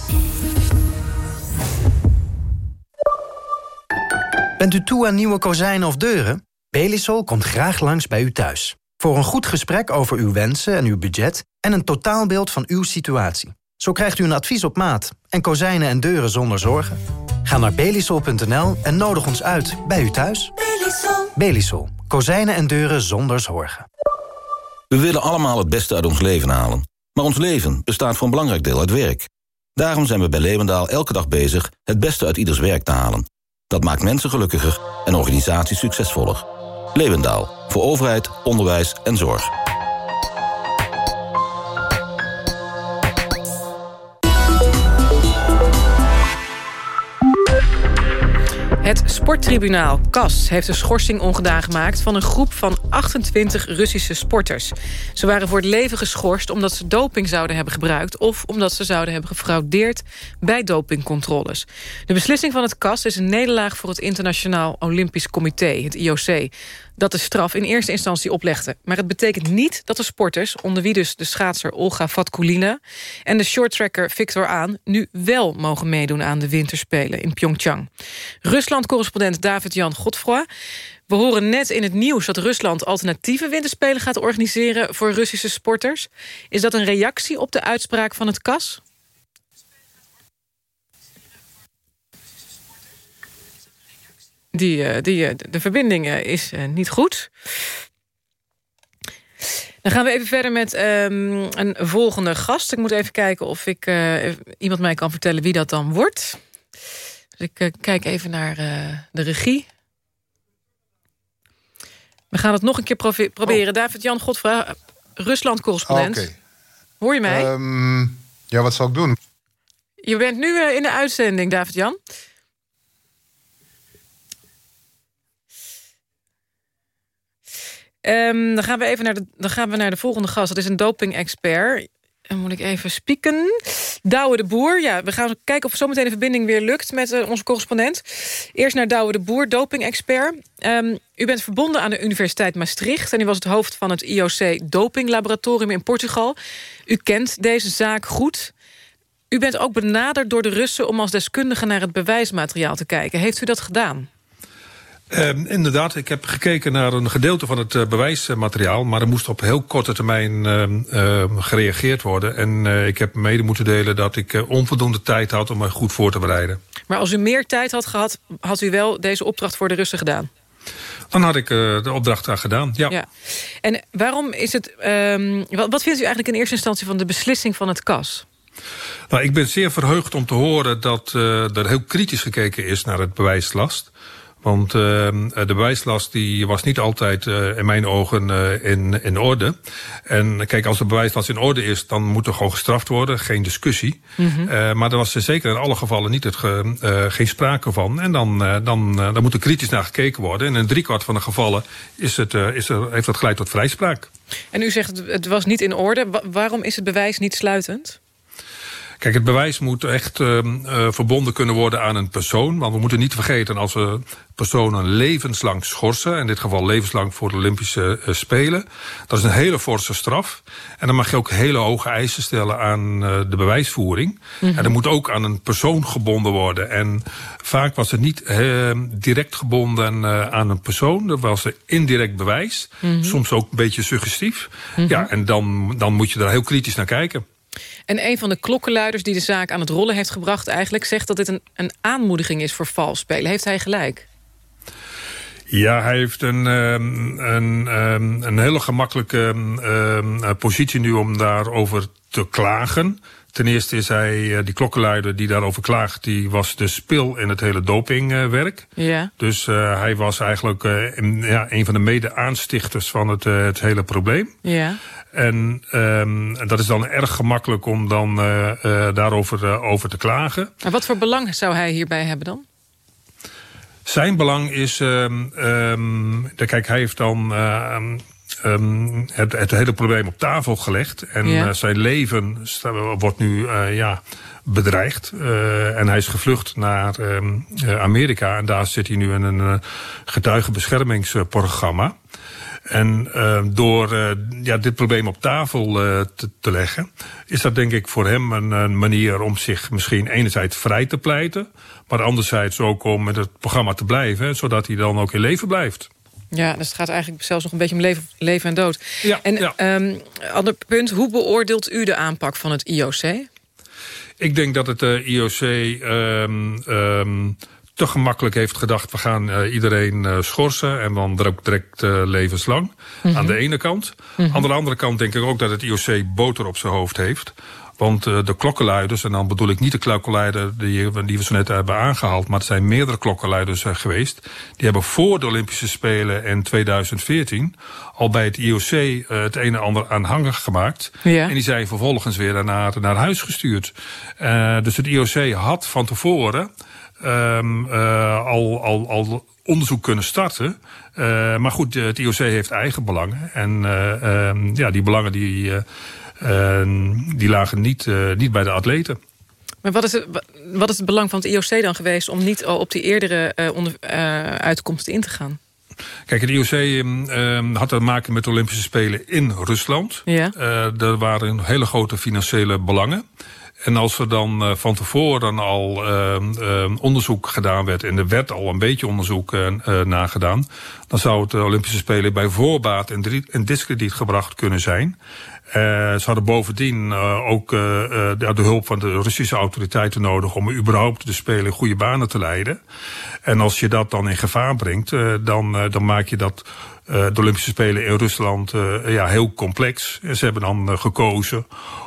Bent u toe aan nieuwe kozijnen of deuren? Belisol komt graag langs bij u thuis. Voor een goed gesprek over uw wensen en uw budget... en een totaalbeeld van uw situatie. Zo krijgt u een advies op maat en kozijnen en deuren zonder zorgen. Ga naar belisol.nl en nodig ons uit bij u thuis. Belisol. Belisol. Kozijnen en deuren zonder zorgen. We willen allemaal het beste uit ons leven halen. Maar ons leven bestaat voor een belangrijk deel uit werk. Daarom zijn we bij Levendaal elke dag bezig het beste uit ieders werk te halen. Dat maakt mensen gelukkiger en organisaties succesvoller. Levendaal. Voor overheid, onderwijs en zorg. Het sporttribunaal CAS heeft een schorsing ongedaan gemaakt... van een groep van 28 Russische sporters. Ze waren voor het leven geschorst omdat ze doping zouden hebben gebruikt... of omdat ze zouden hebben gefraudeerd bij dopingcontroles. De beslissing van het CAS is een nederlaag voor het Internationaal Olympisch Comité, het IOC dat de straf in eerste instantie oplegde. Maar het betekent niet dat de sporters, onder wie dus de schaatser Olga Vatkulina... en de shorttracker Victor Aan nu wel mogen meedoen aan de winterspelen in Pyeongchang. Rusland-correspondent David-Jan Godfroy. We horen net in het nieuws dat Rusland alternatieve winterspelen gaat organiseren voor Russische sporters. Is dat een reactie op de uitspraak van het KAS? Die, eh, die, eh, de verbinding eh, is niet goed. Dan gaan we even verder met um, een volgende gast. Ik moet even kijken of ik uh, iemand mij kan vertellen wie dat dan wordt. Dus ik uh, kijk even naar uh, de regie. We gaan het nog een keer proberen. Oh. David-Jan Godfra, Rusland-correspondent. Okay. Hoor je mij? Um, ja, wat zal ik doen? Je bent nu in de uitzending, David-Jan. Um, dan, gaan we even naar de, dan gaan we naar de volgende gast. Dat is een doping-expert. Dan moet ik even spieken. Douwe de Boer. Ja, we gaan kijken of zometeen de verbinding weer lukt met uh, onze correspondent. Eerst naar Douwe de Boer, doping-expert. Um, u bent verbonden aan de Universiteit Maastricht... en u was het hoofd van het IOC Dopinglaboratorium in Portugal. U kent deze zaak goed. U bent ook benaderd door de Russen om als deskundige naar het bewijsmateriaal te kijken. Heeft u dat gedaan? Uh, inderdaad, ik heb gekeken naar een gedeelte van het uh, bewijsmateriaal... maar er moest op heel korte termijn uh, gereageerd worden. En eh, ik heb mede moeten delen dat ik onvoldoende tijd had om me goed voor te bereiden. Maar als u meer tijd had gehad, had u wel deze opdracht voor de Russen gedaan? Dan had ik de opdracht daar gedaan, ja. ja. En waarom is het... Um, wat, wat vindt u eigenlijk in eerste instantie van de beslissing van het KAS? Nou, ik ben zeer verheugd om te horen dat er heel kritisch gekeken is naar het bewijslast... Want uh, de bewijslast die was niet altijd uh, in mijn ogen uh, in, in orde. En kijk, als de bewijslast in orde is, dan moet er gewoon gestraft worden. Geen discussie. Mm -hmm. maar er was er zeker in alle gevallen niet het ge, geen sprake van. En dan, dan, dan moet er kritisch naar gekeken worden. En in driekwart van de gevallen is het, is er, heeft dat geleid tot vrijspraak. En u zegt het was niet in orde. Wa waarom is het bewijs niet sluitend? Kijk, het bewijs moet echt uh, uh, verbonden kunnen worden aan een persoon. Want we moeten niet vergeten, als we personen levenslang schorsen... in dit geval levenslang voor de Olympische uh, Spelen... dat is een hele forse straf. En dan mag je ook hele hoge eisen stellen aan de bewijsvoering. Mm -hmm. En er moet ook aan een persoon gebonden worden. En vaak was het niet direct gebonden aan een persoon. Er was een indirect bewijs. Mm -hmm. Soms ook een beetje suggestief. Mm -hmm. Ja, en dan, dan moet je daar heel kritisch naar kijken. En een van de klokkenluiders die de zaak aan het rollen heeft gebracht... eigenlijk zegt dat dit een, een aanmoediging is voor vals spelen. Heeft hij gelijk? Ja, hij heeft een, um, een, um, een hele gemakkelijke um, positie nu om daarover te klagen. Ten eerste is hij, die klokkenluider die daarover klaagt... die was de spil in het hele dopingwerk. Ja. Dus uh, hij was eigenlijk uh, ja, een van de mede-aanstichters van het, uh, het hele probleem. Ja. En um, dat is dan erg gemakkelijk om dan uh, uh, daarover uh, over te klagen. En wat voor belang zou hij hierbij hebben dan? Zijn belang is... Um, um, kijk, hij heeft dan... Um, het, het, hele probleem op tafel gelegd. En ja. uh, zijn leven wordt nu uh, ja, bedreigd. Uh, en hij is gevlucht naar Amerika. En daar zit hij nu in een getuigenbeschermingsprogramma. En uh, door uh, ja, dit probleem op tafel uh, te, te, leggen... is dat denk ik voor hem een, een, manier om zich misschien enerzijds vrij te pleiten... maar anderzijds ook om met het programma te blijven... zodat hij dan ook in leven blijft. Ja, dus het gaat eigenlijk zelfs nog een beetje om leven, leven en dood. Ja, en ja. Um, ander punt, hoe beoordeelt u de aanpak van het IOC? Ik denk dat het uh, IOC... Um, um, te gemakkelijk heeft gedacht... we gaan uh, iedereen uh, schorsen en dan ook direct uh, levenslang. Mm -hmm. Aan de ene kant. Mm -hmm. Aan de andere kant denk ik ook dat het IOC boter op zijn hoofd heeft. Want de klokkenluiders, en dan bedoel ik niet de klokkenluider die, die we zo net hebben aangehaald... maar er zijn meerdere klokkenluiders geweest. Die hebben voor de Olympische Spelen in 2014 al bij het IOC het een en ander aanhangig gemaakt. Ja. En die zijn vervolgens weer naar, naar huis gestuurd. Dus het IOC had van tevoren... Um, uh, al, al, al onderzoek kunnen starten. Uh, maar goed, het IOC heeft eigen belangen. En uh, um, ja, die belangen die, die lagen niet, niet bij de atleten. Maar wat is, het, wat is het belang van het IOC dan geweest... om niet al op die eerdere onder, uitkomsten in te gaan? Kijk, het IOC um, had te maken met de Olympische Spelen in Rusland. Ja. er waren hele grote financiële belangen. En als er dan uh, van tevoren al uh, uh, onderzoek gedaan werd... en er werd al een beetje onderzoek nagedaan... dan zou het de Olympische Spelen bij voorbaat in, discrediet gebracht kunnen zijn. ze hadden bovendien ook de, de hulp van de Russische autoriteiten nodig... om überhaupt de Spelen in goede banen te leiden. En als je dat dan in gevaar brengt, dan, dan maak je dat... de Olympische Spelen in Rusland ja, heel complex. En ze hebben dan gekozen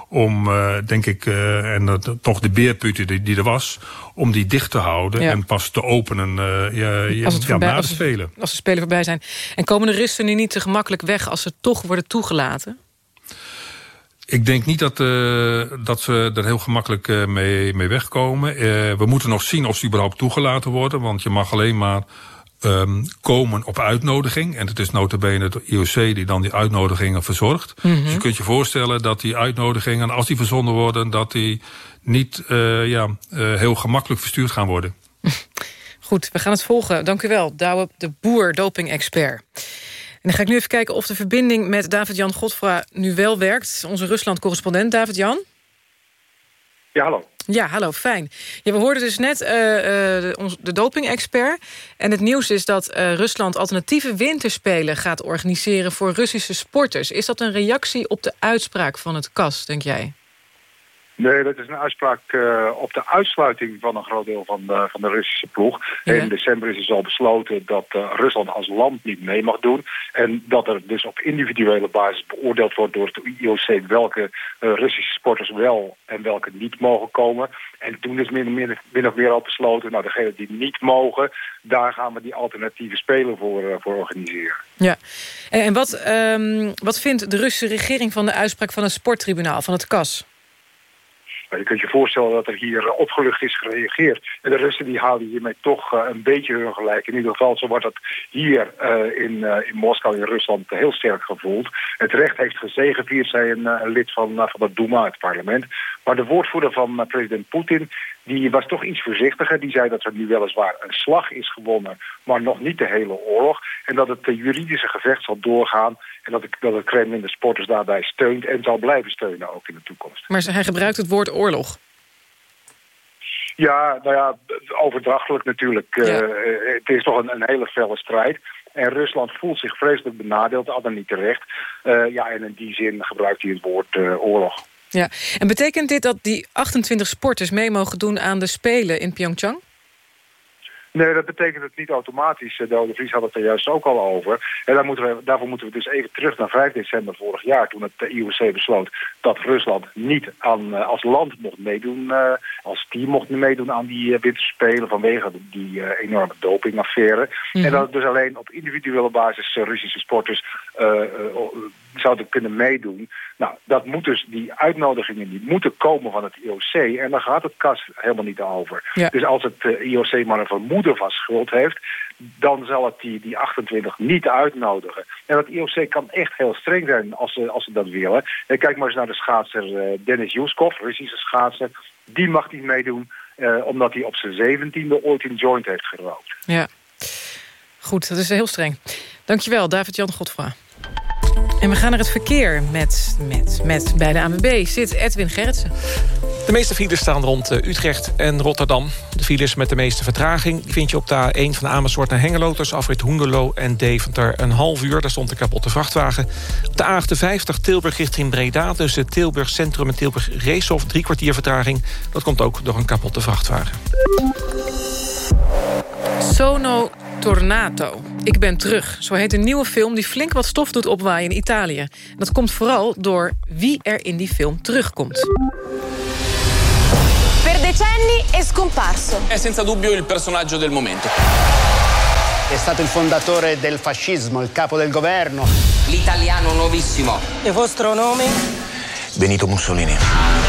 om, denk ik, en toch de beerput die, die er was... om die dicht te houden ja. en pas te openen ja, ja, als het voorbij, na de als Spelen. Als de Spelen voorbij zijn. En komen de Russen nu niet te gemakkelijk weg als ze toch worden toegelaten? Ik denk niet dat, uh, dat ze er heel gemakkelijk uh, mee, mee wegkomen. Uh, we moeten nog zien of ze überhaupt toegelaten worden. Want je mag alleen maar um, komen op uitnodiging. En het is notabene het IOC die dan die uitnodigingen verzorgt. Mhm. Mm -hmm. Dus je kunt je voorstellen dat die uitnodigingen, als die verzonden worden... dat die niet uh, ja, uh, heel gemakkelijk verstuurd gaan worden. *laughs* Goed, we gaan het volgen. Dank u wel, Douwe de Boer, doping-expert. En dan ga ik nu even kijken of de verbinding met David-Jan Godfra nu wel werkt. Onze Rusland-correspondent, David-Jan. Ja, hallo. Ja, hallo, fijn. We hoorden dus net uh, de, doping-expert. En het nieuws is dat uh, Rusland alternatieve winterspelen gaat organiseren voor Russische sporters. Is dat een reactie op de uitspraak van het KAS, denk jij? Nee, dat is een uitspraak uh, op de uitsluiting van een groot deel van de, van de Russische ploeg. Ja. In december is dus al besloten dat uh, Rusland als land niet mee mag doen. En dat er dus op individuele basis beoordeeld wordt door het IOC welke uh, Russische sporters wel en welke niet mogen komen. En toen is min, min, min of meer al besloten, nou degenen die niet mogen, daar gaan we die alternatieve spelen voor, voor organiseren. Ja, en, en wat, um, wat vindt de Russische regering van de uitspraak van het sporttribunaal, van het KAS? Je kunt je voorstellen dat er hier opgelucht is gereageerd. En de Russen die halen hiermee toch een beetje hun gelijk. In ieder geval, zo wordt dat hier in, in Moskou, in Rusland, heel sterk gevoeld. Het recht heeft gezegevierd, zei een, lid van, van de Duma, het parlement. Maar de woordvoerder van president Poetin die was toch iets voorzichtiger. Die zei dat er nu weliswaar een slag is gewonnen, maar nog niet de hele oorlog. En dat het juridische gevecht zal doorgaan en dat, het, dat het Kremlin de sporters daarbij steunt en zal blijven steunen ook in de toekomst. Maar hij gebruikt het woord oorlog. Ja, nou ja, overdrachtelijk natuurlijk. Eh, het is toch een, een hele felle strijd. En Rusland voelt zich vreselijk benadeeld, al dan niet terecht. Uh, ja, en in die zin gebruikt hij het woord uh, oorlog. Ja, en betekent dit dat die 28 sporters mee mogen doen aan de Spelen in Pyeongchang? Nee, dat betekent het niet automatisch. Eh, de Vries had het er juist ook al over. En daar moeten we, daarvoor moeten we dus even terug naar 5 december vorig jaar... toen het IOC besloot dat Rusland niet aan, eh, als land mocht meedoen... Uh, als team mocht meedoen aan die uh, winterspelen... vanwege die enorme dopingaffaire. En dat het dus alleen op individuele basis Russische sporters zouden kunnen meedoen. Nou, dat moet dus, die uitnodigingen die moeten komen van het IOC. En daar gaat het KAS helemaal niet over. Dus als het IOC maar een vermoeden van schuld heeft dan zal het die, die 28 niet uitnodigen. En dat IOC kan echt heel streng zijn als ze, als ze dat willen. En kijk maar eens naar de schaatser uh, Dennis Yuskov, Russische schaatser. Die mag niet meedoen, uh, omdat hij op zijn zeventiende ooit een joint heeft gerookt. Ja, goed, dat is heel streng. Dankjewel, David-Jan Godfra. En we gaan naar het verkeer met, met, met bij de ANWB zit Edwin Gerritsen. De meeste files staan rond eh, Utrecht en Rotterdam. De files met de meeste vertraging die vind je op de A1 van Amersfoort naar Hengelo... tussen afrit Hoenderloo en Deventer een half uur. Daar stond een kapotte vrachtwagen. Op de A58 Tilburg richting Breda... tussen Tilburg Centrum en Tilburg Reeshof drie kwartier vertraging. Dat komt ook door een kapotte vrachtwagen. Sono Tornato. Ik ben terug. Zo heet een nieuwe film die flink wat stof doet opwaaien in Italië. Dat komt vooral door wie er in die film terugkomt. Per decenni è scomparso. È senza dubbio il personaggio del momento. È stato il fondatore del fascismo, il capo del governo. L'italiano nuovissimo. E vostro nome? Benito Mussolini.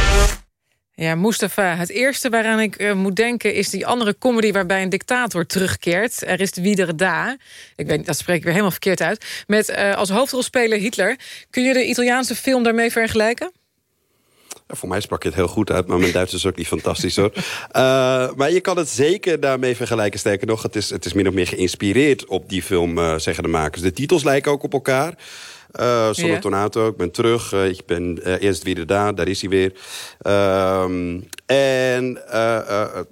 Ja, Mustafa. Het eerste waaraan ik uh, moet denken is die andere comedy... waarbij een dictator terugkeert. Er is de Da. Ik weet, dat spreek ik weer helemaal verkeerd uit. Met uh, als hoofdrolspeler Hitler. Kun je de Italiaanse film daarmee vergelijken? Ja, voor mij sprak je het heel goed uit, maar mijn Duits is ook niet fantastisch hoor. Uh, *laughs* maar je kan het zeker daarmee vergelijken. Sterker nog, het is, het is min of meer geïnspireerd op die film, zeggen de makers. De titels lijken ook op elkaar. Uh, Sono yeah. Tornato, ik ben terug. Uh, ik ben uh, eerst weer daar, daar is hij weer. Ehm, en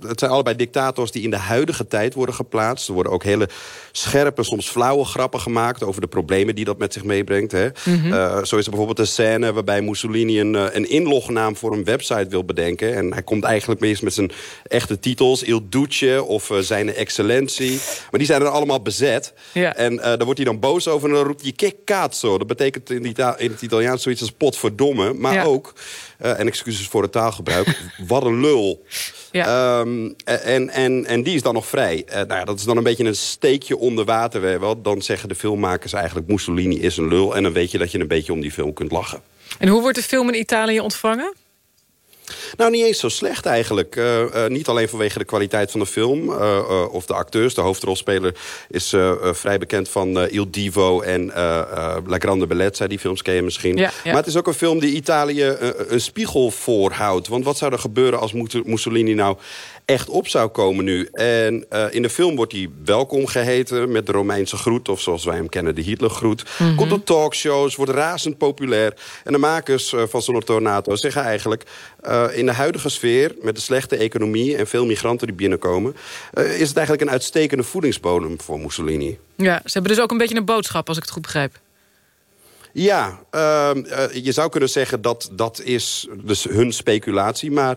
het zijn allebei dictators die in de huidige tijd worden geplaatst. Er worden ook hele scherpe, soms flauwe grappen gemaakt... over de problemen die dat met zich meebrengt. Hè. Mm -hmm. zo is er bijvoorbeeld een scène waarbij Mussolini een, een inlognaam... voor een website wil bedenken. En hij komt eigenlijk meest met zijn echte titels. Il Duce of zijn excellentie. Maar die zijn er allemaal bezet. En daar wordt hij dan boos over en dan roept hij... Che cazzo, dat betekent in, Ita in het Italiaans zoiets als potverdomme. Maar ja. ook, uh, en excuses voor het taalgebruik, *laughs* wat een lul. Ja. Um, en, en, en die is dan nog vrij. Uh, nou ja, dat is dan een beetje een steekje onder water. Wel. Dan zeggen de filmmakers eigenlijk Mussolini is een lul. En dan weet je dat je een beetje om die film kunt lachen. En hoe wordt de film in Italië ontvangen? Nou, niet eens zo slecht eigenlijk. Uh, uh, niet alleen vanwege de kwaliteit van de film uh, of de acteurs. De hoofdrolspeler is vrij bekend van Il Divo en La Grande Bellezza. Die films ken je misschien. Ja, ja. Maar het is ook een film die Italië een spiegel voorhoudt. Want wat zou er gebeuren als Mussolini nou echt op zou komen nu. En in de film wordt hij welkom geheten met de Romeinse groet... of zoals wij hem kennen, de Hitlergroet. Mm -hmm. Komt op talkshows, wordt razend populair. En de makers van Sono Tornato zeggen eigenlijk... In de huidige sfeer, met de slechte economie... en veel migranten die binnenkomen... is het eigenlijk een uitstekende voedingsbodem voor Mussolini. Ja, ze hebben dus ook een beetje een boodschap, als ik het goed begrijp. Ja, uh, uh, je zou kunnen zeggen dat dat is dus hun speculatie. Maar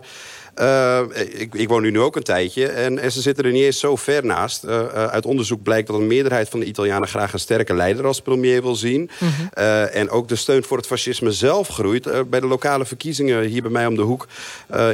Uh, ik, ik, woon nu, ook een tijdje en, en, ze zitten er niet eens zo ver naast. Uh, uit onderzoek blijkt dat een meerderheid van de Italianen... graag een sterke leider als premier wil zien. Mm -hmm. en ook de steun voor het fascisme zelf groeit. bij de lokale verkiezingen hier bij mij om de hoek...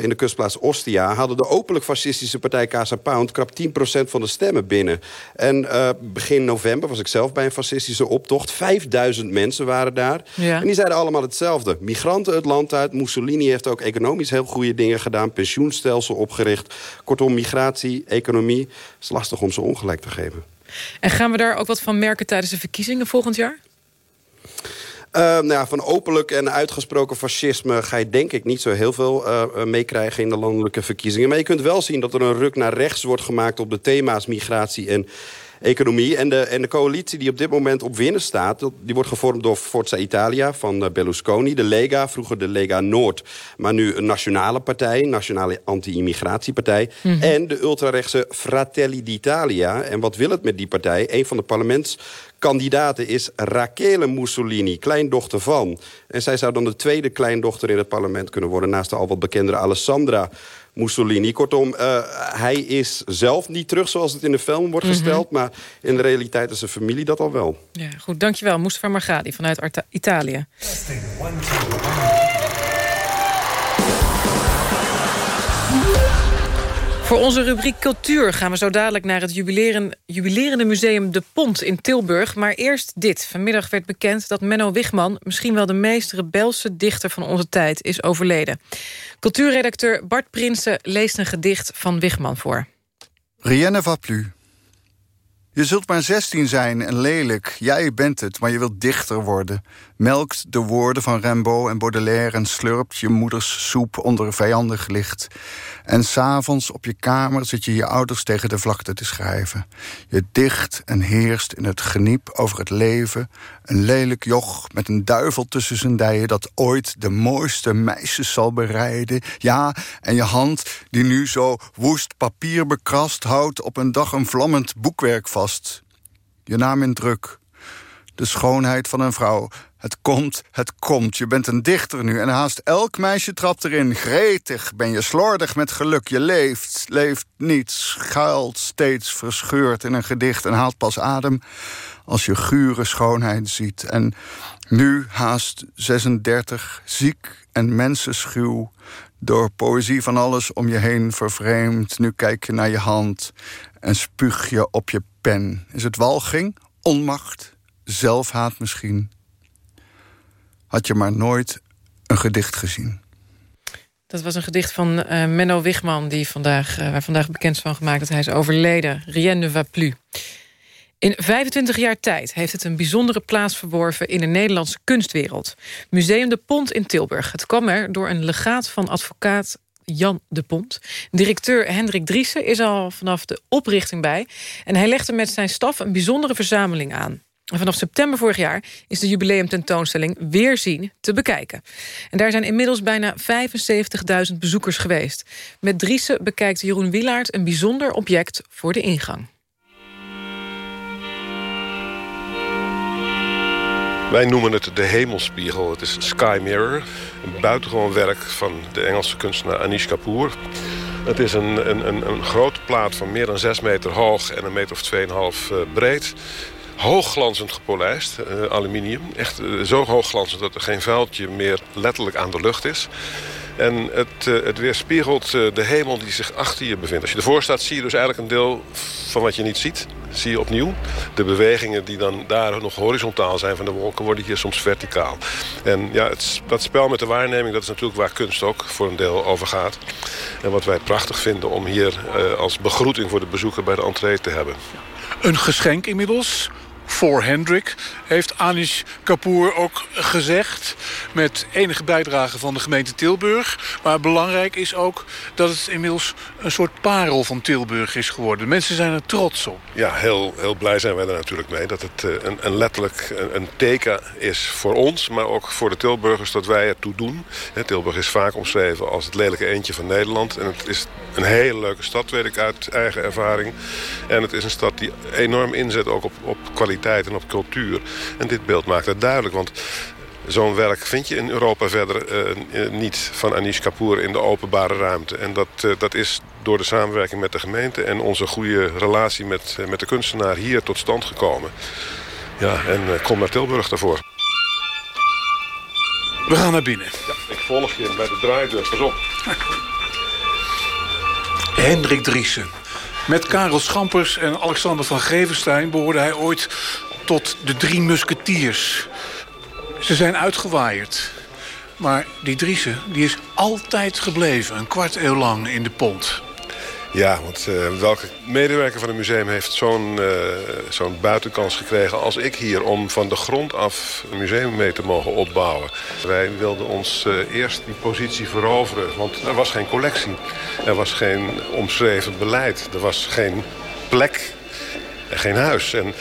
in de kustplaats Ostia... hadden de openlijk fascistische partij Casa Pound... krap 10% van de stemmen binnen. En begin november was ik zelf bij een fascistische optocht. 5000 mensen waren daar. Ja. En die zeiden allemaal hetzelfde. Migranten het land uit. Mussolini heeft ook economisch heel goede dingen gedaan. Pensioenstelsel opgericht. Kortom, migratie, economie. Het is lastig om ze ongelijk te geven. En gaan we daar ook wat van merken tijdens de verkiezingen volgend jaar? Uh, nou ja, van openlijk en uitgesproken fascisme ga je denk ik niet zo heel veel uh, meekrijgen in de landelijke verkiezingen. Maar je kunt wel zien dat er een ruk naar rechts wordt gemaakt op de thema's migratie en economie. En de, en de coalitie die op dit moment op winnen staat... die wordt gevormd door Forza Italia van Berlusconi. De Lega, vroeger de Lega Noord. Maar nu een nationale partij, een nationale anti-immigratiepartij. Mm -hmm. En de ultrarechtse Fratelli d'Italia. En wat wil het met die partij? Een van de parlementskandidaten is Rachele Mussolini, kleindochter van. En zij zou dan de tweede kleindochter in het parlement kunnen worden... naast de al wat bekendere Alessandra Mussolini. Kortom, uh, hij is zelf niet terug zoals het in de film wordt Mhm. gesteld... maar in de realiteit is zijn familie dat al wel. Ja, goed, dankjewel. Mustafa Margadi vanuit Arta Italië. Voor onze rubriek Cultuur gaan we zo dadelijk naar het jubileren, jubilerende museum De Pont in Tilburg. Maar eerst dit. Vanmiddag werd bekend dat Menno Wigman... misschien wel de meest rebelse dichter van onze tijd is overleden. Cultuurredacteur Bart Prinsen leest een gedicht van Wigman voor. Rien ne va. Je zult maar 16 zijn en lelijk. Jij bent het, maar je wilt dichter worden. Melkt de woorden van Rimbaud en Baudelaire... en slurpt je moeders soep onder vijandig licht. En s'avonds op je kamer zit je je ouders tegen de vlakte te schrijven. Je dicht en heerst in het geniep over het leven. Een lelijk joch met een duivel tussen zijn dijen... dat ooit de mooiste meisjes zal bereiden. Ja, en je hand die nu zo woest papier bekrast... houdt op een dag een vlammend boekwerk vast. Je naam in druk. De schoonheid van een vrouw. Het komt, het komt. Je bent een dichter nu en haast elk meisje trapt erin. Gretig ben je, slordig met geluk. Je leeft, leeft niet, schuilt steeds verscheurd in een gedicht... en haalt pas adem als je gure schoonheid ziet. En nu haast 36, ziek en mensenschuw... door poëzie van alles om je heen vervreemd. Nu kijk je naar je hand en spuug je op je pen. Is het walging, onmacht, zelfhaat misschien? Had je maar nooit een gedicht gezien. Dat was een gedicht van uh, Menno Wigman... Die vandaag, uh, waar vandaag bekend van gemaakt dat hij is overleden. Rien ne va. In 25 jaar tijd heeft het een bijzondere plaats verworven... in de Nederlandse kunstwereld. Museum de Pont in Tilburg. Het kwam er door een legaat van advocaat Jan de Pont. Directeur Hendrik Driessen is al vanaf de oprichting bij. En hij legde met zijn staf een bijzondere verzameling aan. En vanaf september vorig jaar is de jubileumtentoonstelling Weerzien te bekijken. En daar zijn inmiddels bijna 75.000 bezoekers geweest. Met Driessen bekijkt Jeroen Wielaert een bijzonder object voor de ingang. Wij noemen het de hemelspiegel. Het is sky mirror. Een buitengewoon werk van de Engelse kunstenaar Anish Kapoor. Het is een, een, een, een grote plaat van meer dan 6 meter hoog en een meter of 2,5 breed. Hoogglanzend gepolijst, uh, aluminium. Echt uh, zo hoogglanzend dat er geen vuiltje meer letterlijk aan de lucht is. En het, uh, het weerspiegelt de hemel die zich achter je bevindt. Als je ervoor staat zie je dus eigenlijk een deel van wat je niet ziet. Zie je opnieuw. De bewegingen die dan daar nog horizontaal zijn van de wolken... worden hier soms verticaal. En ja, het, dat spel met de waarneming... dat is natuurlijk waar kunst ook voor een deel over gaat. En wat wij prachtig vinden om hier als begroeting voor de bezoeker... bij de entree te hebben. Een geschenk inmiddels voor Hendrik, heeft Anish Kapoor ook gezegd... met enige bijdrage van de gemeente Tilburg. Maar belangrijk is ook dat het inmiddels een soort parel van Tilburg is geworden. Mensen zijn er trots op. Ja, heel, heel blij zijn wij er natuurlijk mee. Dat het uh, een, een, letterlijk een, teken is voor ons, maar ook voor de Tilburgers dat wij ertoe doen. Tilburg is vaak omschreven als het lelijke eentje van Nederland. En het is een hele leuke stad, weet ik uit eigen ervaring. En het is een stad die enorm inzet ook op, op kwaliteit en op cultuur. En dit beeld maakt het duidelijk, want Zo'n werk vind je in Europa verder uh, niet van Anish Kapoor in de openbare ruimte. En dat, uh, dat is door de samenwerking met de gemeente... en onze goede relatie met, met de kunstenaar hier tot stand gekomen. Ja, en kom naar Tilburg daarvoor. We gaan naar binnen. Ja, ik volg je bij de draaideur. Pas op. Hendrik Driessen. Met Karel Schampers en Alexander van Grevenstein... behoorde hij ooit tot de drie musketiers. Ze zijn uitgewaaierd. Maar die Driessen die is altijd gebleven, een kwart eeuw lang in de pont. Ja, want uh, welke medewerker van het museum heeft zo'n uh, zo'n buitenkans gekregen als ik hier... om van de grond af een museum mee te mogen opbouwen. Wij wilden ons uh, eerst die positie veroveren, want er was geen collectie. Er was geen omschreven beleid. Er was geen plek en geen huis. En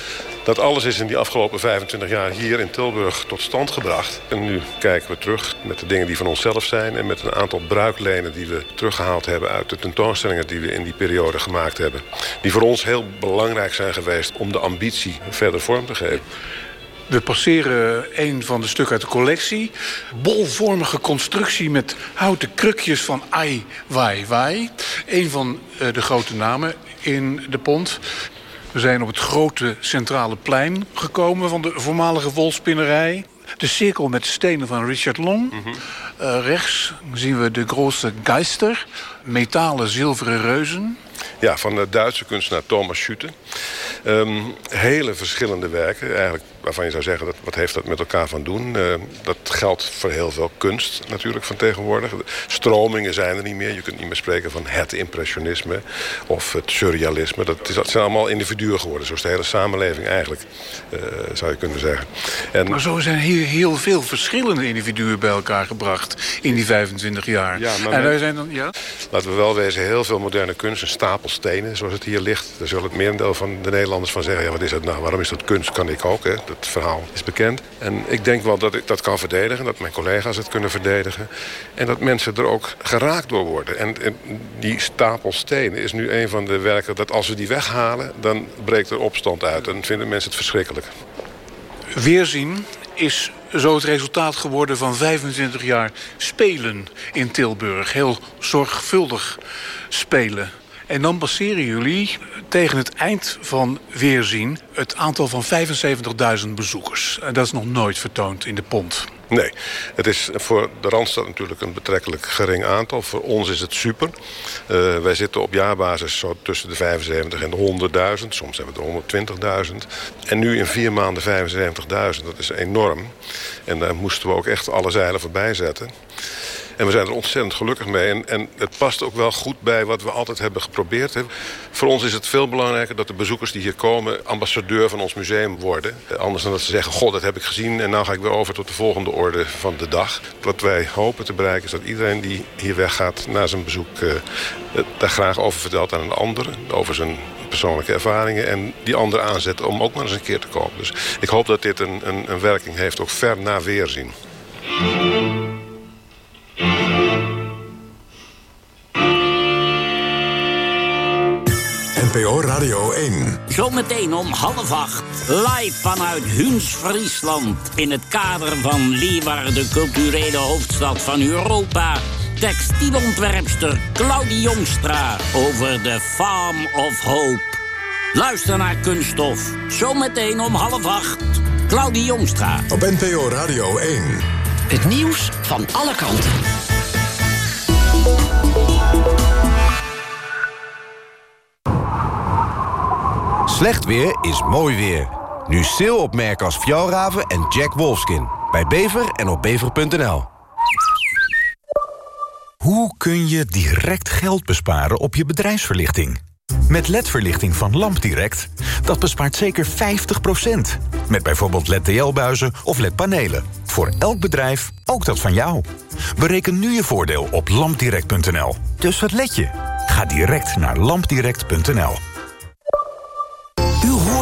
dat alles is in die afgelopen 25 jaar hier in Tilburg tot stand gebracht. En nu kijken we terug met de dingen die van onszelf zijn... en met een aantal bruiklenen die we teruggehaald hebben... uit de tentoonstellingen die we in die periode gemaakt hebben. Die voor ons heel belangrijk zijn geweest om de ambitie verder vorm te geven. We passeren een van de stukken uit de collectie. Bolvormige constructie met houten krukjes van Ai Wai Wai. Een van de grote namen in de pont. We zijn op het grote centrale plein gekomen van de voormalige wolspinnerij. De cirkel met stenen van Richard Long. Mm -hmm. uh, rechts zien we de grote Geister, metalen zilveren reuzen. Ja, van de Duitse kunstenaar Thomas Schutte. Um, hele verschillende werken, eigenlijk, waarvan je zou zeggen... Dat, wat heeft dat met elkaar van doen? Uh, dat geldt voor heel veel kunst natuurlijk van tegenwoordig. Stromingen zijn er niet meer. Je kunt niet meer spreken van het impressionisme of het surrealisme. Dat, is, dat zijn allemaal individuen geworden. Zo is de hele samenleving eigenlijk, uh, zou je kunnen zeggen. En, maar zo zijn hier heel veel verschillende individuen bij elkaar gebracht... in die 25 jaar. Ja, maar en wij zijn dan, ja? Laten we wel wezen, heel veel moderne kunst... een stapel stenen, zoals het hier ligt. Daar zullen het merendeel van de Nederlanders van zeggen... ja, wat is dat nou? Waarom is dat kunst? Kan ik ook, hè? Dat verhaal is bekend. En ik denk wel dat ik dat kan verdedigen. Dat mijn collega's het kunnen verdedigen. En dat mensen er ook geraakt door worden. En, en die stapel stenen is nu een van de werken... dat als we die weghalen, dan breekt er opstand uit. En vinden mensen het verschrikkelijk. Weerzien is zo het resultaat geworden van 25 jaar spelen in Tilburg. Heel zorgvuldig spelen. En dan passeren jullie tegen het eind van Weerzien... het aantal van 75.000 bezoekers. En dat is nog nooit vertoond in de pont. Nee, het is voor de Randstad natuurlijk een betrekkelijk gering aantal. Voor ons is het super. Uh, wij zitten op jaarbasis zo tussen de 75 en de 100.000. Soms hebben we er 120.000. En nu in vier maanden 75.000, dat is enorm. En daar moesten we ook echt alle zeilen voorbij zetten. En we zijn er ontzettend gelukkig mee. En, en het past ook wel goed bij wat we altijd hebben geprobeerd. Voor ons is het veel belangrijker dat de bezoekers die hier komen... ambassadeur van ons museum worden. Anders dan dat ze zeggen, god, dat heb ik gezien... en nou ga ik weer over tot de volgende orde van de dag. Wat wij hopen te bereiken is dat iedereen die hier weggaat... na zijn bezoek uh, daar graag over vertelt aan een ander. Over zijn persoonlijke ervaringen. En die ander aanzet om ook maar eens een keer te komen. Dus ik hoop dat dit een, een, een werking heeft, ook ver na weerzien. NPO Radio 1. Zometeen om half acht. Live vanuit Huns, Friesland. In het kader van Leeuwarden, de culturele hoofdstad van Europa. Textielontwerpster Claudie Jongstra over de Farm of Hope. Luister naar Kunststof. Zometeen om half acht. Claudie Jongstra. Op NPO Radio 1. Het nieuws van alle kanten. Slecht weer is mooi weer. Nu sale op merken als Fjallraven en Jack Wolfskin. Bij Bever en op bever.nl. Hoe kun je direct geld besparen op je bedrijfsverlichting? Met LED-verlichting van LampDirect, dat bespaart zeker 50%. Met bijvoorbeeld LED-TL-buizen of LED-panelen. Voor elk bedrijf, ook dat van jou. Bereken nu je voordeel op lampdirect.nl. Dus wat let je? Ga direct naar lampdirect.nl.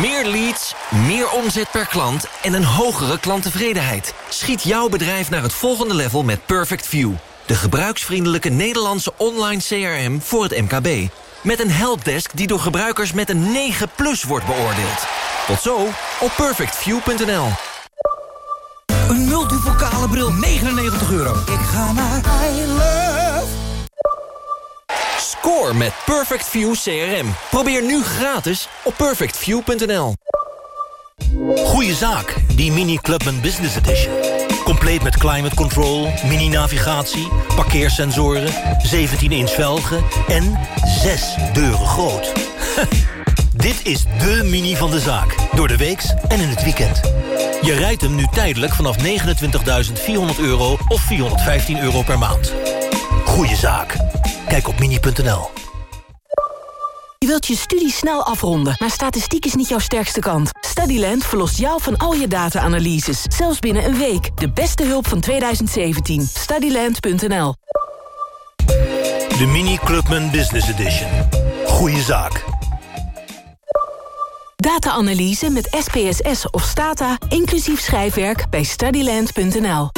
Meer leads, meer omzet per klant en een hogere klanttevredenheid. Schiet jouw bedrijf naar het volgende level met Perfect View. De gebruiksvriendelijke Nederlandse online CRM voor het MKB. Met een helpdesk die door gebruikers met een 9 plus wordt beoordeeld. Tot zo op perfectview.nl. Een multipokale bril, 99 euro. Ik ga naar. Score met Perfect View CRM. Probeer nu gratis op perfectview.nl. Goeie zaak, die Mini Clubman Business Edition. Compleet met climate control, mini-navigatie, parkeersensoren... 17-inch velgen en 6 deuren groot. *laughs* Dit is de Mini van de zaak. Door de weeks en in het weekend. Je rijdt hem nu tijdelijk vanaf 29.400 euro of 415 euro per maand. Goeie zaak. Kijk op mini.nl. Je wilt je studie snel afronden, maar statistiek is niet jouw sterkste kant. Studyland verlost jou van al je data-analyses. Zelfs binnen een week. De beste hulp van 2017. Studyland.nl De Mini Clubman Business Edition. Goeie zaak. Data-analyse met SPSS of Stata, inclusief schrijfwerk bij Studyland.nl.